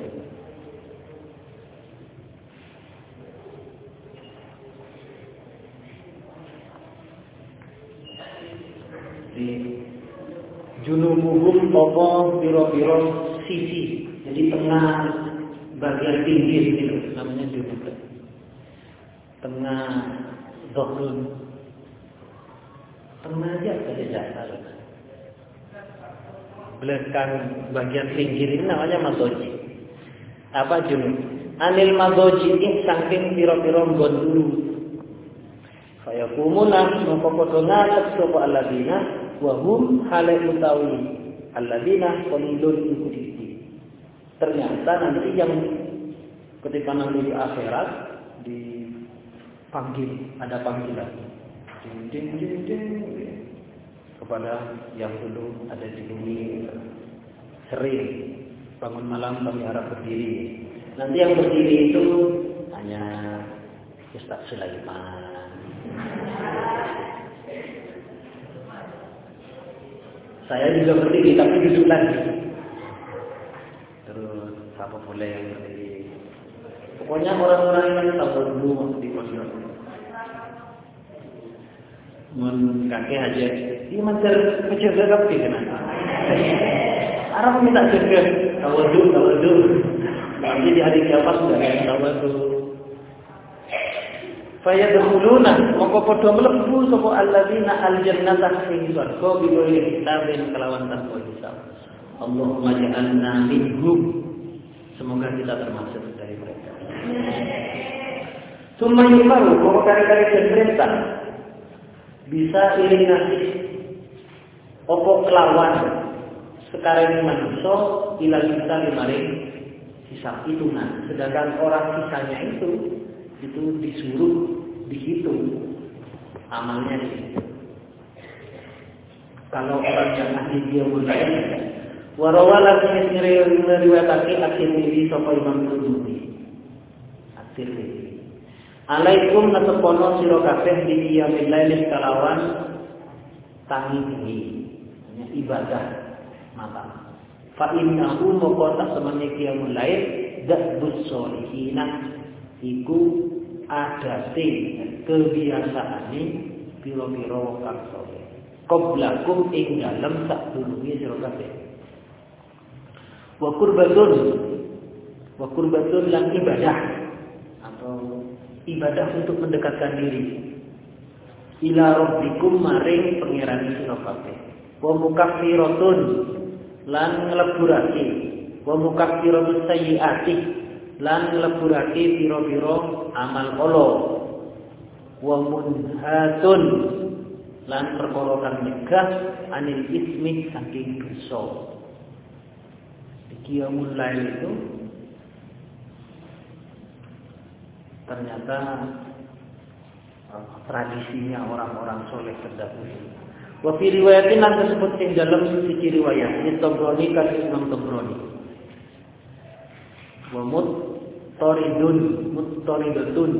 Di junubuhum apa pira-pira sisi? Jadi tengah bagian pinggir gitu namanya junub tengah bakrun Remaja saja dasar. Belakang bagian pinggir ini namanya madoji. Apa junub? Anil madoji ini saking piro-piro gondulu. Fayakumuna mongko padha ngatep sapa alladzina wa hum hale utawi alladzina qalilun iku Ternyata nanti yang ketika nanti di akhirat dipanggil ada panggilan ding ding ding ding kepada yang dulu ada di bumi sering bangun malam kami harap berdiri. Nanti yang berdiri itu hanya Ustaz Sulaiman. Saya juga berdiri tapi duduk lagi. Siapa boleh yang berdiri? Pokoknya orang-orang yang tahu dulu di pondok mun kakek aja ini mancer menjaga kafe kan Arab minta jaga tawadu tawadu nanti di hari kiamat sudah ada tawadu Faya dahuluna mongko padha mlebu sapa alladzina aljannata ing swarga bighairi kitabin kelawan tanpa hisab. Allahumma ja'alna minhum. Semoga kita termasuk dari mereka. Summa yufaru, kok kari-kari perintah. Bisa iring nasib opo kelawan. Sekarang manusia ilal kita limaring hisap hitungan. Sedangkan orang sisanya itu itu disuruh dihitung amalnya. Dihitung kalau orang yang ahli dia mulai warawala jenis ngeriwayatake akhir ini sopo imam tuduhi ini Alaikum nasepono sira kabeh di qiyamil lail kalawan tangi tinggi. ibadah mata. Fa innahu moko tak semene qiyamul lail dasbus solihina iku adate kebiasaane piro-piro kang saleh. Qoblakum ing dalem sadurunge sira kabeh. Wa qurbatun. Wa qurbatun lan ibadah. Atau ibadah untuk mendekatkan diri. Ila rabbikum maring pangeran sira kabeh wa mukaffiratun lan ngleburake. Wa mukaffiratun sayyiati lan ngleburake pira-pira amal kala. Wa munhatun lan perkara kang anil ismi saking dosa iki lain itu ternyata uh, tradisinya orang-orang soleh terdahulu. Wa fi riwayatin yang tersebut yang dalam sisi riwayat ini Tobroni kasih Imam Tobroni. Wa muttoridun muttoridatun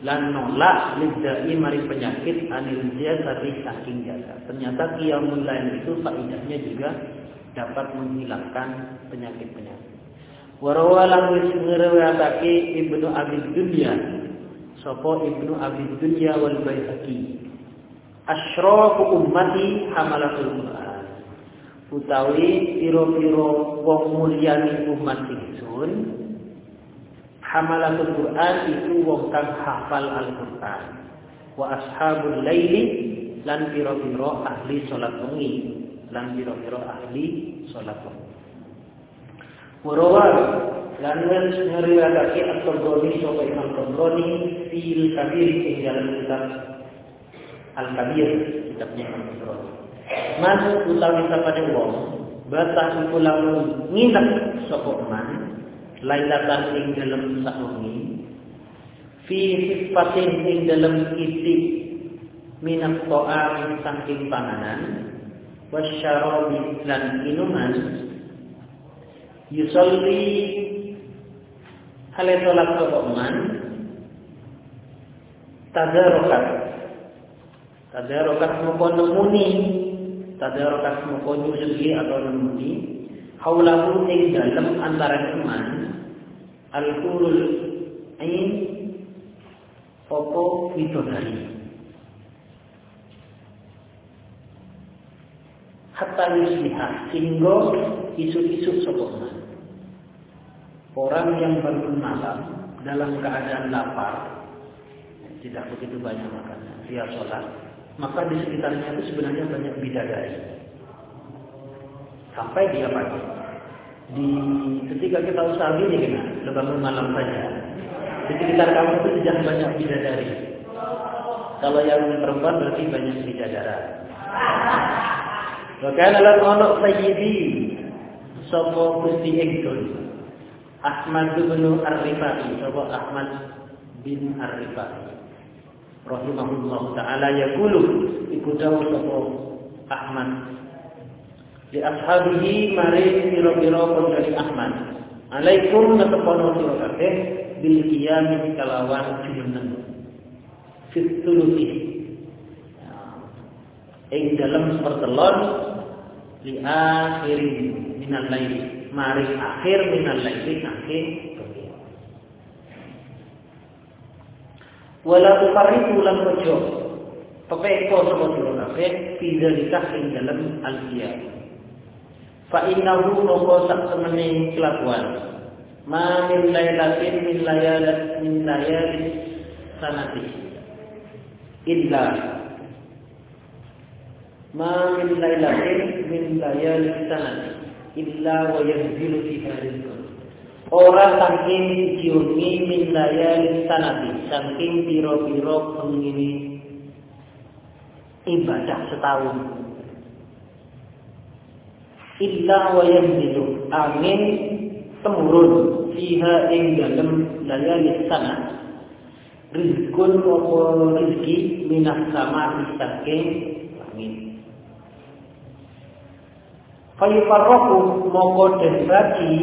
lan nolak lidai mari penyakit anil jasadi saking jasa. Ternyata qiyamul lain itu faedahnya juga dapat menghilangkan penyakit-penyakit. Warawalan wis ngriwayatake Ibnu Abi Dunya. Sapa Ibnu Abi Dunya wal Baihaqi. Asyrafu ummati hamalatul Quran. Utawi piro-piro wong mulyani umat ingsun hamalatul Quran itu wong kang hafal Al-Quran. Wa ashabul laili lan piro-piro ahli salat wengi lan piro-piro ahli salat. Wengi Warawal lan ngeriwayatake At-Tabrani sapa Imam Tabrani fil Kabir ing dalam kitab Al-Kabir kitabnya Imam Tabrani Man utawi sapane wong batah iku lamun nginep sapa man lailatan ing dalem sawengi fi sifatin ing dalem itik minat ta'am saking panganan wasyarabi lan minuman yusolli hale salat sapa man tadarokat tadarokat moko nemuni tadarokat moko nyusuki atau nemuni haulahu ing dalem antara iman. al-qurul ain opo widodari hatta yusliha sehingga isu-isu sokongan orang yang malam dalam keadaan lapar tidak begitu banyak makan dia sholat maka di sekitarnya itu sebenarnya banyak bidadari. Sampai dia pagi. Di ketika kita usaha ini kan, bangun malam saja. Di sekitar kamu itu sudah banyak bidadari. Kalau yang perempuan berarti banyak bidadara. Bahkan alat onok sayyidi. Sopo Gusti Engkul Ahmad bin Ar-Rifai. Sopo Ahmad bin Ar-Rifai. Rahimahullah taala yaqulu. Iku dawuh sapa Ahmad. Li ashabihi mari pira-pira dari Ahmad. Alaikum natapono sira bil kalawan jumeneng. Fit tuluti ing dalam sepertelon li akhir minal lail mari akhir minal lail akhir wala tufarriqu lan ojo pepeko sapa sira kabeh fi zalika ing dalem al-qiyam. Fa innahu moko sak temene kelakuan. Ma min lailatin min layalat min layali sanati. Illa ma min lailatin min layali sanati illa wa yanzilu fiha rizqun Orang saking diungi min layali sanati, saking piro-piro pengini ibadah setahun. Illa wa yanzilu angin temurun fiha ing dalem layali sanat. Rizkun apa rizki minas sama saking angin. Fayufarroku moko den bagi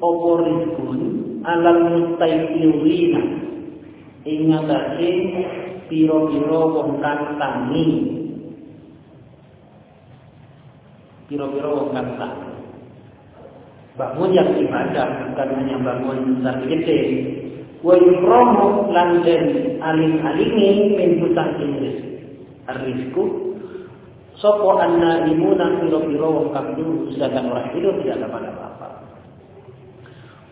apa rizkun alam mustaiqirina ing ngatasé pira-pira wong kang tangi pira-pira wong kang bangun yang ibadah bukan hanya bangun besar gede. Wa den aling-alingi min hutang rizku Sopo anna imuna piro-piro wong kang sedangkan orang tidur tidak dapat apa-apa.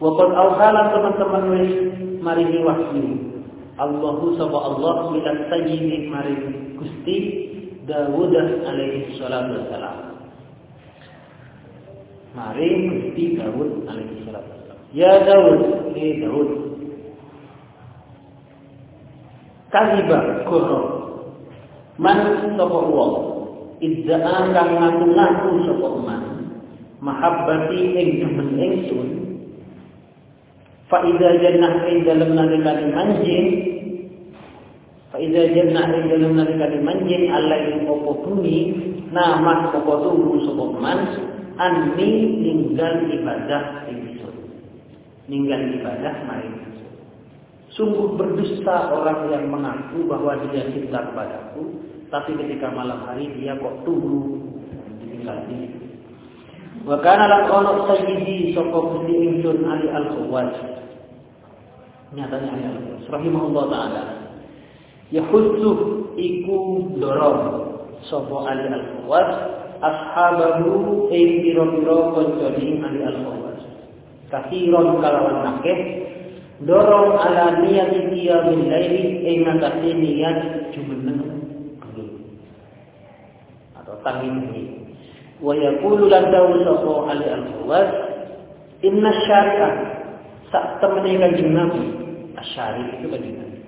Waqad awhalan teman-teman wis maringi wahyu. Allahu sapa Allah ila sayyidi maring Gusti Dawud alaihi salatu wassalam. Maring Gusti Dawud alaihi wassalam. Ya Dawud, ini Dawud. Kaziba koro. Man sapa wong idza'a kang ngaku-ngaku sapa man mahabbati ing demen ingsun. Faiza jannah ing dalam nalikani manjing. Faiza jannah ing dalam nalikani manjing Allah ing opo bumi Nama opo tunggu sopo man Anni ninggal ibadah ingsun. Ninggal ibadah mari. Sungguh berdusta orang yang mengaku bahwa dia cinta kepadaku Tapi ketika malam hari dia kok tunggu diri Wa kana lan ono sayyidi sapa Gusti ingsun Ali Al-Khawwaj. Nyatanya ayat rahimahullah taala. Yahuddu iku dorong sapa ali al-Fawaz ashabahu ing pira-pira kancane ahli al-khawas kathiron kalawan akeh dorong ala niat qiyamil laili ing ngatasi niat jumeneng tahmid wa yaqulu lan dawu sapa ahli al-khawas inna syari'ah sak temene kanjeng Nabi asyari itu kanjeng Nabi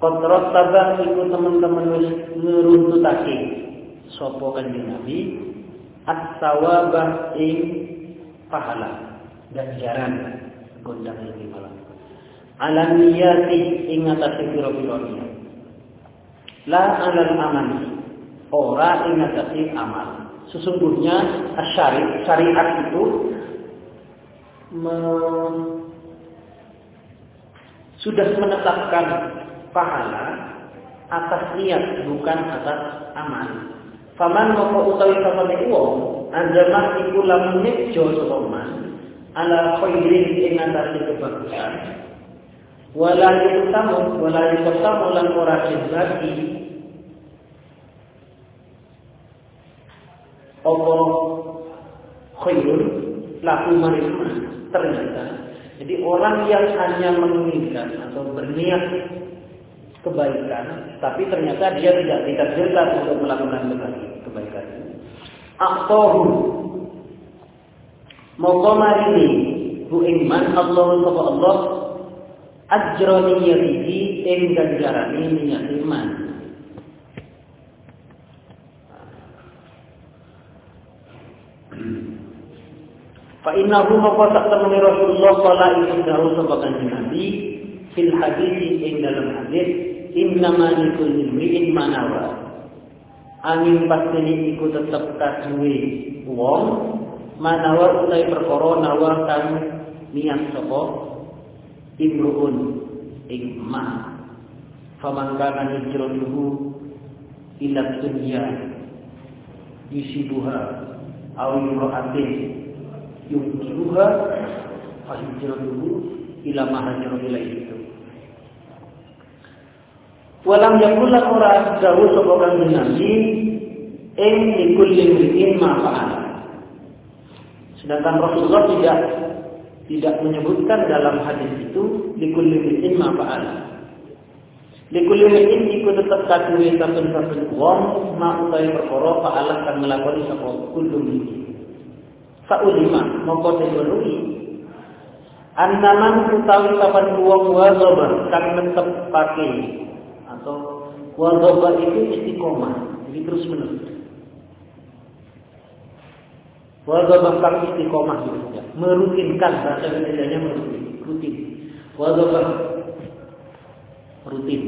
Kontrak tabah iku teman-teman wis ngeruntutake sapa kanjeng Nabi at-sawabah ing pahala ganjaran gondang lebih malam. Ala niyati ing atase pira-pira. La alal amal. Ora ing atase amal. Sesungguhnya asyari syariat itu me, sudah menetapkan pahala atas niat bukan atas amal. Faman moko utawi samane wong anjamah iku lamun nejo sapa ala khairin ing atase kebagusan wala yutamu wala yutamu lan ora jembati apa khairun laku maring ternyata jadi orang yang hanya menginginkan atau berniat kebaikan, tapi ternyata dia tidak ditakdirkan untuk melakukan kebaikan. Aktohu Moga marini bu iman Allah Allah ajra niyatihi ing ganjarane niat iman. Fa innahu maka sak temene Rasulullah sallallahu alaihi wasallam kanjeng Nabi fil hadis ing dalam hadis innama likulli imri'in manawa angin pastine iku tetep kaduwe wong manawa utai perkara nawa kang niat sapa? Imruun ing ma. Faman kana hijratuhu ila dunya yusibuha aw imra'atin yunkiruha fa hijratuhu ila ma hajra ilaihi Walam yakul lan ora dawuh sapa kanjeng Nabi ing likulli mri'in ma Sedangkan Rasulullah tidak tidak menyebutkan dalam hadis itu likulli mri'in ma fa'ala. Likulli mri'in iku tetep kaduwe saben-saben wong ma utawi perkara fa'ala kang nglakoni sapa kullu mri'in. Fa'ulima. Mongko diweruhi Annaman utawi kapan wong wa kang pake. Atau wadhabah itu istiqomah, jadi terus menerus. Wadhabah kami istiqomah ya. Merutinkan. Bahasa Indonesia merutin, rutin. Wadhabah rutin.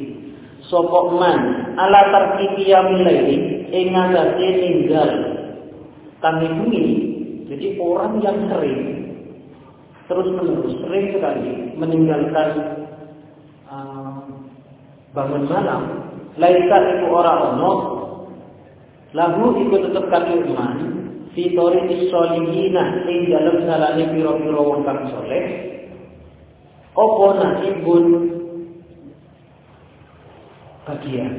Sopok man ala tarki qiyamil laili ing ninggal. Kami bumi. Jadi orang yang sering terus menerus sering sekali meninggalkan bangun malam laisa iku ora ono lagu iku tetep kaki iman fi tori solihina ing dalam salane piro-piro wong kang soleh opo nasibun? Bagian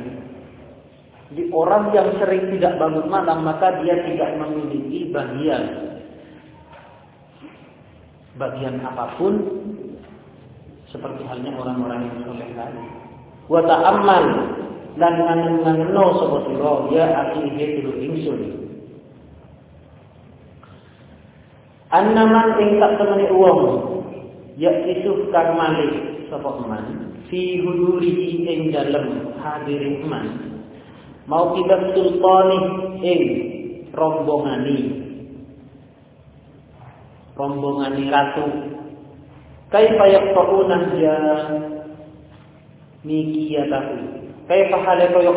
jadi orang yang sering tidak bangun malam maka dia tidak memiliki bagian bagian apa pun seperti halnya orang-orang yang soleh tadi. Wa ta'ammal lan ngano sapa sira ya akhi hidu ingsun. Annaman ing tak temene wong ya isuf kang malik sapa man fi huduri ing dalem hadirin man. Mau tidak sultani ing rombongani rombongani ratu. Kaifa yaqtauna ya mikiyatahu kaifa hale apa ya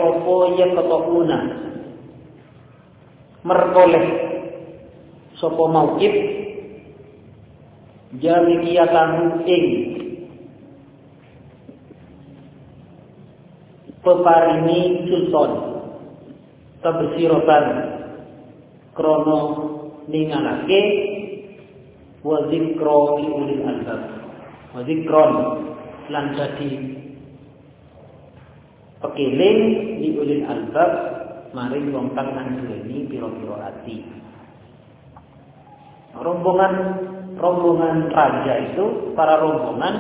ketokuna? Merkoleh sapa mauqif jamikiyatahu ing. Peparini sultan. Kebersiratan krono ningalake wa zikra li ulil albab wa zikron lan dadi pekeling di ulil albab maring wong kang anduweni pira-pira ati. Rombongan rombongan raja itu, para rombongan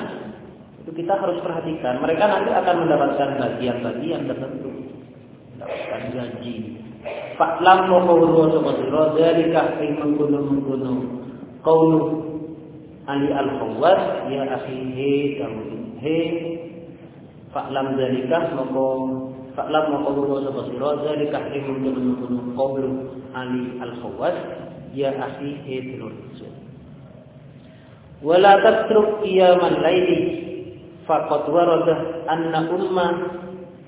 itu kita harus perhatikan. Mereka nanti akan mendapatkan bagian-bagian tertentu, mendapatkan gaji. Faklam moko sapa sira dalika ing mengkono-mengkono qaulu Ali al-Khawwas ya akhi he Daud he faklam dalika moko faklam moko weruh sapa sira dalika ing mengkono-mengkono qaulu Ali al-Khawwas ya akhi he Daud wala tatruk qiyamal laili faqad warada anna umma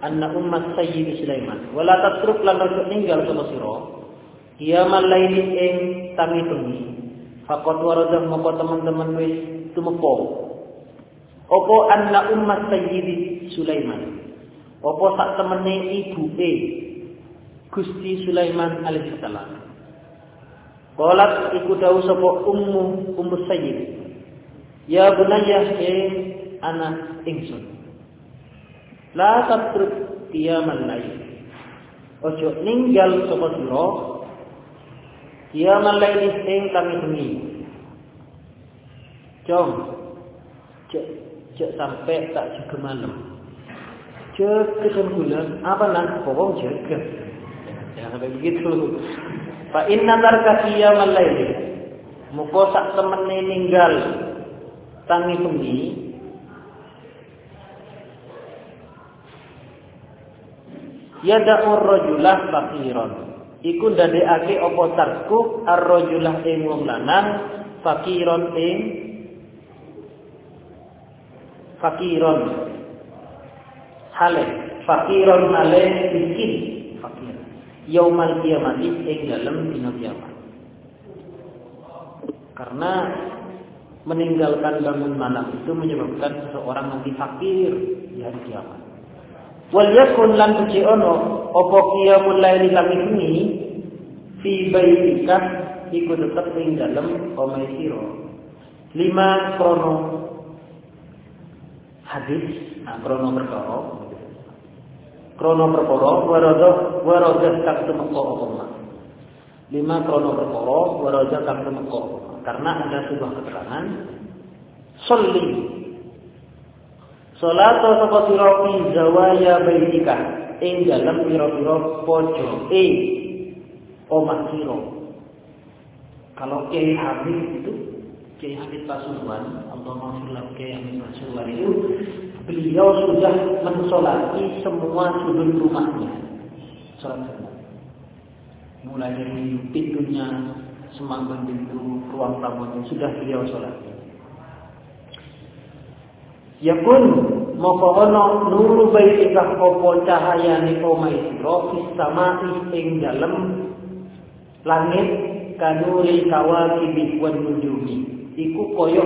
anna ummat sayyid Sulaiman. Wala tatruk lan ojo ninggal sapa sira qiyamal laili ing faqad warada moko teman-teman wis tumeka apa anna ummat sayyid Sulaiman apa sak temene ibuke Gusti Sulaiman alaihi salam Qalat iku dawuh sapa ummu ummu sayyid Ya bunayya eh anak ingsun. La tatruk qiyamal lail. Ojo ninggal sapa sira qiyamal lail ing kami bengi. Jom. Cek cek sampai tak jaga malam. Cek kesimpulan apa nang pokok jaga. Jangan sampai begitu. Fa inna tarka qiyamal lail. Muko sak temene ninggal tangi bengi yada'u rajulah fakiron iku ndadekake apa tarku ar-rajulah ing wong lanang fakiron ing fakiron. Hale fakiron hale miskin. Fakir. Yaumal kiamat ing dalem dina kiamat. Karena meninggalkan bangun malam itu menyebabkan seseorang nanti fakir di hari kiamat. Wal yakun lan tuci ono opo qiyamul laili kami ini fi baitika iku tetep ing dalem omahe sira. Lima krono hadis, nah krono perkara. Krono perkara warada warada kang temeka apa Lima krono perkara warada kang temeka karena ada sebuah keterangan Sholli Salat sapa sira fi zawaya baitika ing dalem pira-pira pojoke omah sira. Kalau Kiai Habib itu Kiai Habib Pasuruan, Allah maafkanlah Kiai Habib Pasuruan itu beliau sudah mensolati semua sudut rumahnya. Salat. Mulai dari pintunya, semangkuk pintu, ruang tamunya sudah beliau sholat. Yakun ono nuru baitika apa cahayane omahe sira fis samai ing dalem langit kanuri kawakib wan nujumi. Iku koyo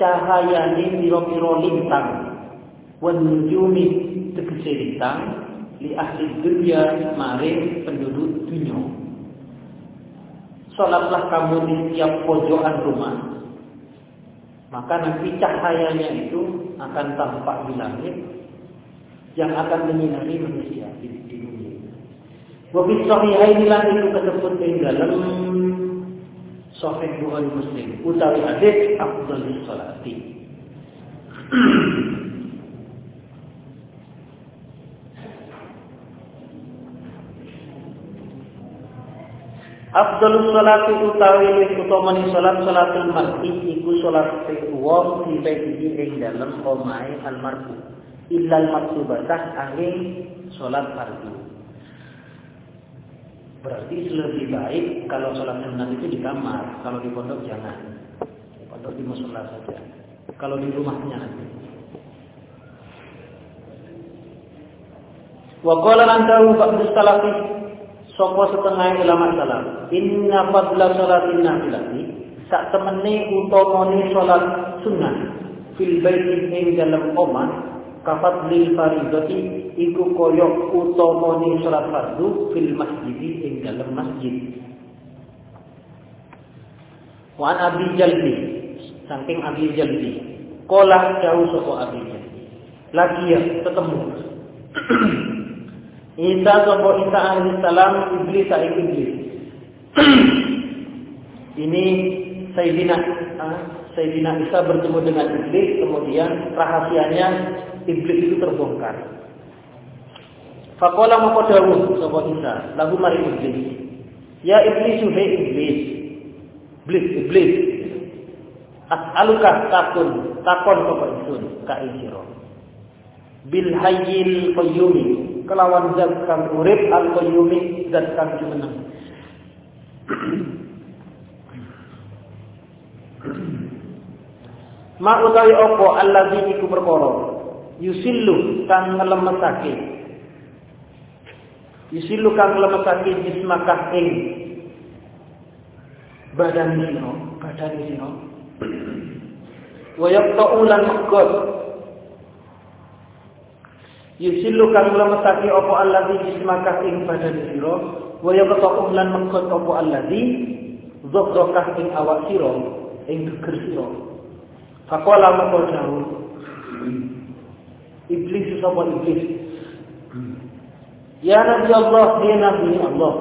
cahayane pira-pira lintang. Wan nujumi tegese lintang li ahli dunia maring penduduk dunia Sholatlah kamu di setiap pojokan rumah maka nanti cahayanya itu akan tampak di langit yang akan menyinari manusia di, dunia. Wabi sahihain lan itu kesebut ing dalam Sahih Bukhari Muslim utawi hadis afdhalus salati. *clears throat* Abdul salati utawi wis utamane salat salatul mar'i iku salat wong di iki ing dalem omahe almarhum illal maktubatah angin salat fardu. Berarti lebih baik kalau salat sunat itu di kamar, kalau di pondok jangan. Di pondok di musola saja. Kalau di rumahnya nanti. Wa qala lan tahu ba'du salafi Sopo setengah ulama salam. Inna fadla salatin nafilati. Sak temene utamane salat sunnah. Fil baiti ing dalam omah. Kafat lil faridati. Iku koyok utamane salat fardu. Fil masjid ing dalam masjid. Wan Abi Jalbi. Saking Abi Jalbi. Kolah jauh sopo Abi Jalbi. Lagi ya ketemu. *clears throat* Isa sapa Isa alaihi salam iblis saing iblis. *clears throat* Ini Sayyidina ah, Sayyidina Isa bertemu dengan iblis kemudian rahasianya iblis itu terbongkar. Fakola maka dawuh sapa Isa lagu mari iblis. Ya iblis hei iblis. Iblis iblis. As'aluka takun takon sapa isun ka sira. Bil hayyil qayyumi kelawan zat kang urip al qayyumi zat kang jumeneng. Ma utawi apa allazi iku perkara? Yusillu kang nglemesake yusillu kang nglemesake jismakah ing badan sira badan sira wa yaqta'u lan yusillu kang nglemesake apa allazi jismakah ing badan sira wa yaqta'u lan megot apa allazi zakrakah ing awak sira ing geger sira Fakola maka jauh. Iblis sapa iblis. Ya Nabi Allah, ya Nabi Allah.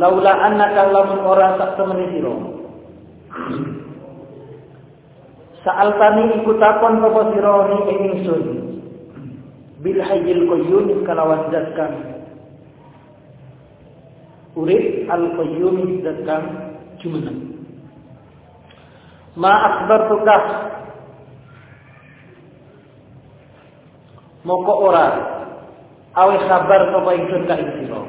Laula annaka lamun ora tak temeni sira. Sa'altani iku takon sapa sira ing ingsun. Bil hayyil qayyum kalawan zat kang urip al qayyum zat kang jumeneng. Ma akhbartukah Moko ora awe kabar sapa ingsun ka sira.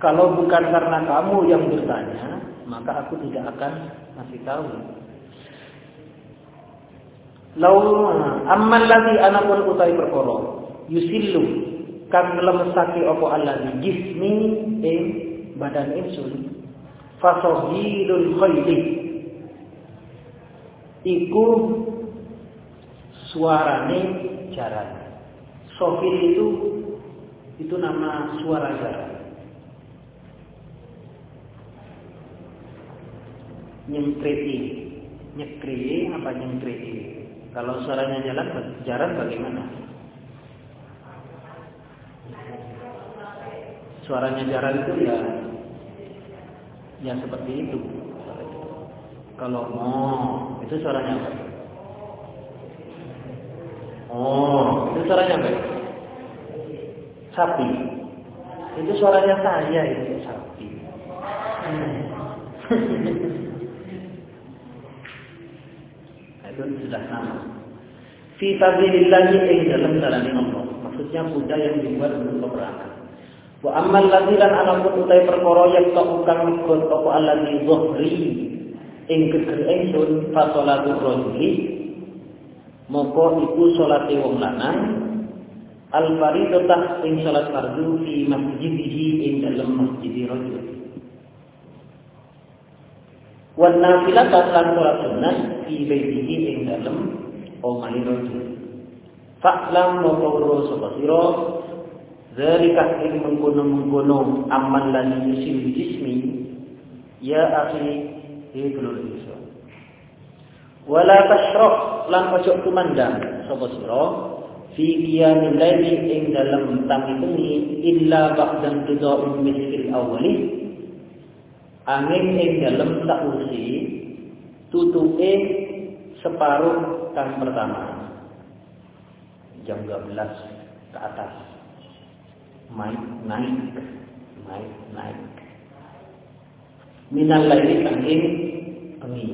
Kalau bukan karena kamu yang bertanya, maka aku tidak akan masih tahu. Lau amman ladzi ana pun utai perkara yusillu kang lemesake apa allazi jismi ing badan ingsun fasahidul khayli iku suarane jaran Sofir itu itu nama suara jalan. Nyengkreti, nyekri apa nyengkreti? Kalau suaranya jalan, jalan bagaimana? Suaranya jalan itu ya, ya seperti itu. Kalau mau, itu suaranya apa? Oh, itu suaranya apa? Sapi. Itu suaranya saya itu sapi. nah, itu sudah sama. Fi tabilillahi ing dalam jalan Allah. Maksudnya kuda yang dibuat untuk peperangan. Wa ammal ladzilan anapun utai perkara yang tak kang megot apa alladzi dhuhri ing geger ingsun fa salatu rajuli moko iku salate wong lanang al faridatah ing salat fardu fi masjidihi ing dalem masjid rajul wan nafilah lan salat sunat fi baitihi ing dalem omahe rajul fa'lam moko sapa sira Zalika ing mengkono-mengkono aman lan yusil jismi? Ya akhi ibnu wala tashraq lan ojo kumandang. Sapa sira fi qiyamil laili ing dalem tangi bengi illa ba'dan qida'in mithl awwali. Angin ing dalem sausi tutuke separuh kang pertama. Jam 12 ke atas naik naik naik naik minal laili angin bengi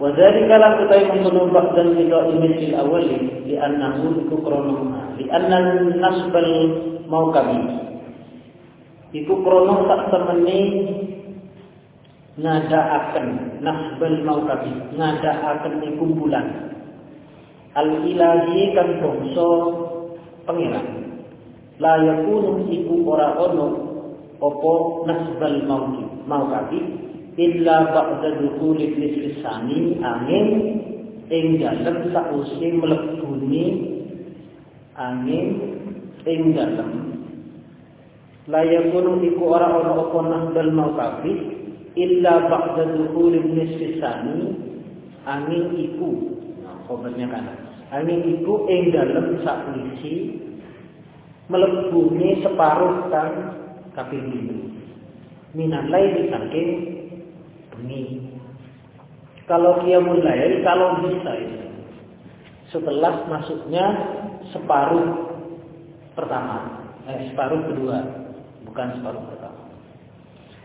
وذلك لا تطيب قلوب بعد انقضاء مثل الأول لأنه كرونا لأن النصب الموكبي Iku krono tak temeni akan nasbal maukabi akan kumpulan al ilahi kan bangsa pangeran la yakunu iku ora ono apa nasbal maukabi illa ba'da dukhuli nisfi angin ing dalem sausi mlebune angin ing dalem. Layakunu iku ora ana apa nahdal maukafi illa ba'da dukhuli nisfi angin iku nah, komennya kan? Angin iku ing dalem sakwisi melebuni separuh kan kaping itu. Minalai saking bengi. Kalau dia mulai, kalau bisa itu. Setelah masuknya separuh pertama, eh, separuh kedua, bukan separuh pertama.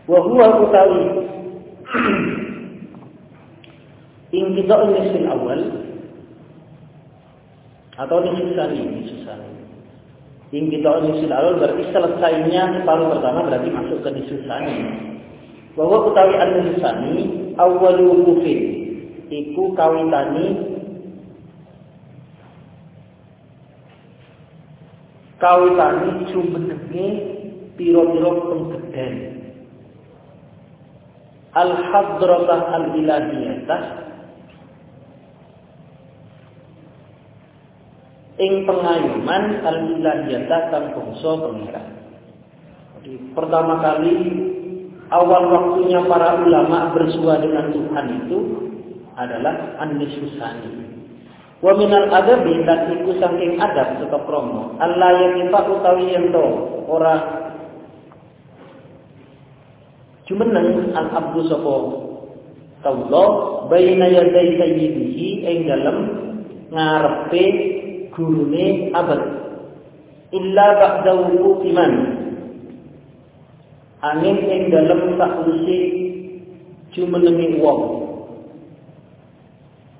Wahua utawi *clears throat* ingkidok nisfil awal atau nisusani, nisusani. Ingkidok nisfil awal berarti selesainya separuh pertama berarti masuk ke nisusani. Bahwa utawi an nisusani awalu wukufin iku kawitani. Kawitani jumenenge piro-piro penggeden. Al hadratah al ilahiyatah ing pengayuman al ilahiyatah kang bangsa pengira jadi pertama kali awal waktunya para ulama bersua dengan Tuhan itu adalah an-nisusani Wa minal adabi dan iku saking adab saka kromo. Allah yang kita utawi ento ora jumeneng al abdu sapa kawula baina yaday sayyidihi ing dalem ngarepe gurune abad illa ba'da iman angin ing dalem sakwise jumenengi wong.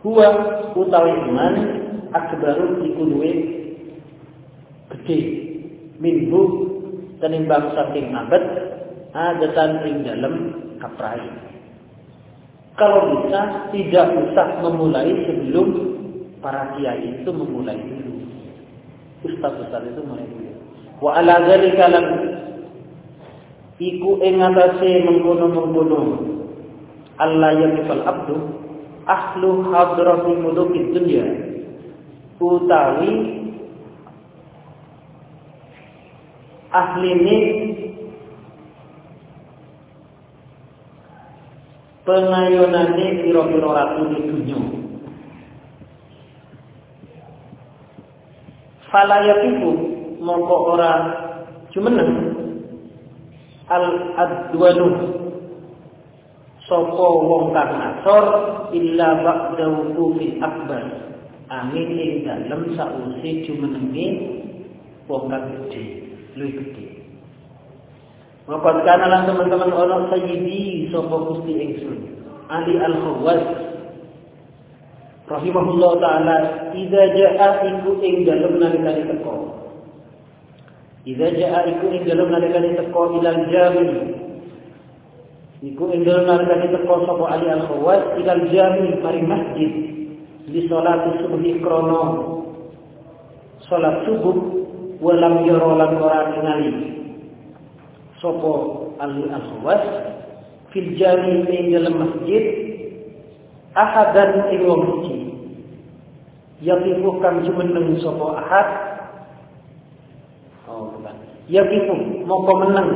Huwa utawi iman akbaru iku luwe gede minhu tenimbang saking abad adatan ing dalam kaprai. Kalau bisa tidak usah memulai sebelum para kiai itu memulai dulu. Ustaz-ustaz itu mulai dulu. Wa ala dzalika lam iku ing atase mengkono-mengkono Allah yang abdu ahlu hadrati mulukid dunya utawi ahli ini pengayunane pira-pira ratu di dunya falayatiku mongko ora jumeneng. Al adwanu sapa wong kang asor illa ba'da wukufil akbar. Amin ing dalem sause jumenenge wong kang gede luwih gede Wakat teman-teman ono sayyidi sapa Gusti ingsun Ali Al-Khawwas rahimahullah taala idza jaa iku ing dalem nalikane teko. Idza jaa iku ing dalem nalikane teko ilal jami. Iku indel nalikane teko sapa Ali Al Khawas ilal jami maring masjid. Di salat subuh krono. Salat subuh walam yara lan ora ningali. Sapa Ali Al Khawas fil jami ing dalam masjid ahadan ing wong yaqifu kang jumeneng sapa ahad? Oh yaqifu moko meneng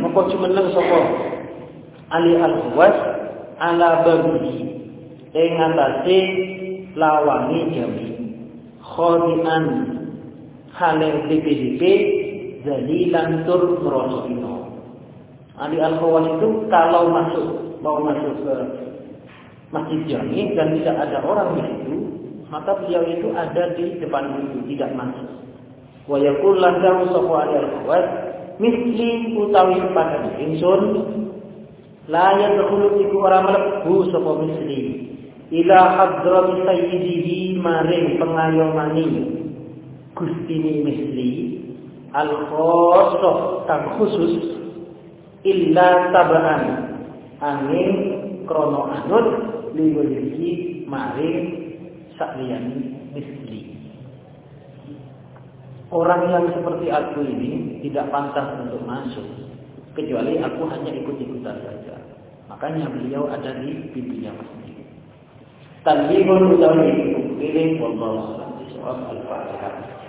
Maka jumeneng *clears throat* sapa Ali al-Huwas ala babi ing atase lawangi jami. Khodian hale DPDP zalilan tur merosino Ali al-Huwas itu kalau masuk mau masuk ke masjid jami dan tidak ada orang di situ maka beliau itu ada di depan itu tidak masuk. Wa yaqul lahu sapa Ali al-Huwas misli utawi pada ingsun la yadkhulu iku ora mlebu sapa misli ila hadrati sayyidihi maring pengayomani gustine misli al khosoh kang khusus illa tabaan angin krono anut liwajhi maring sakliyane misli Orang yang seperti aku ini tidak pantas untuk masuk. Kecuali aku hanya ikut-ikutan saja. Makanya beliau ada di pintunya masjid. Tanbihun utawi pilih wallahu a'lam. Al-Fatihah.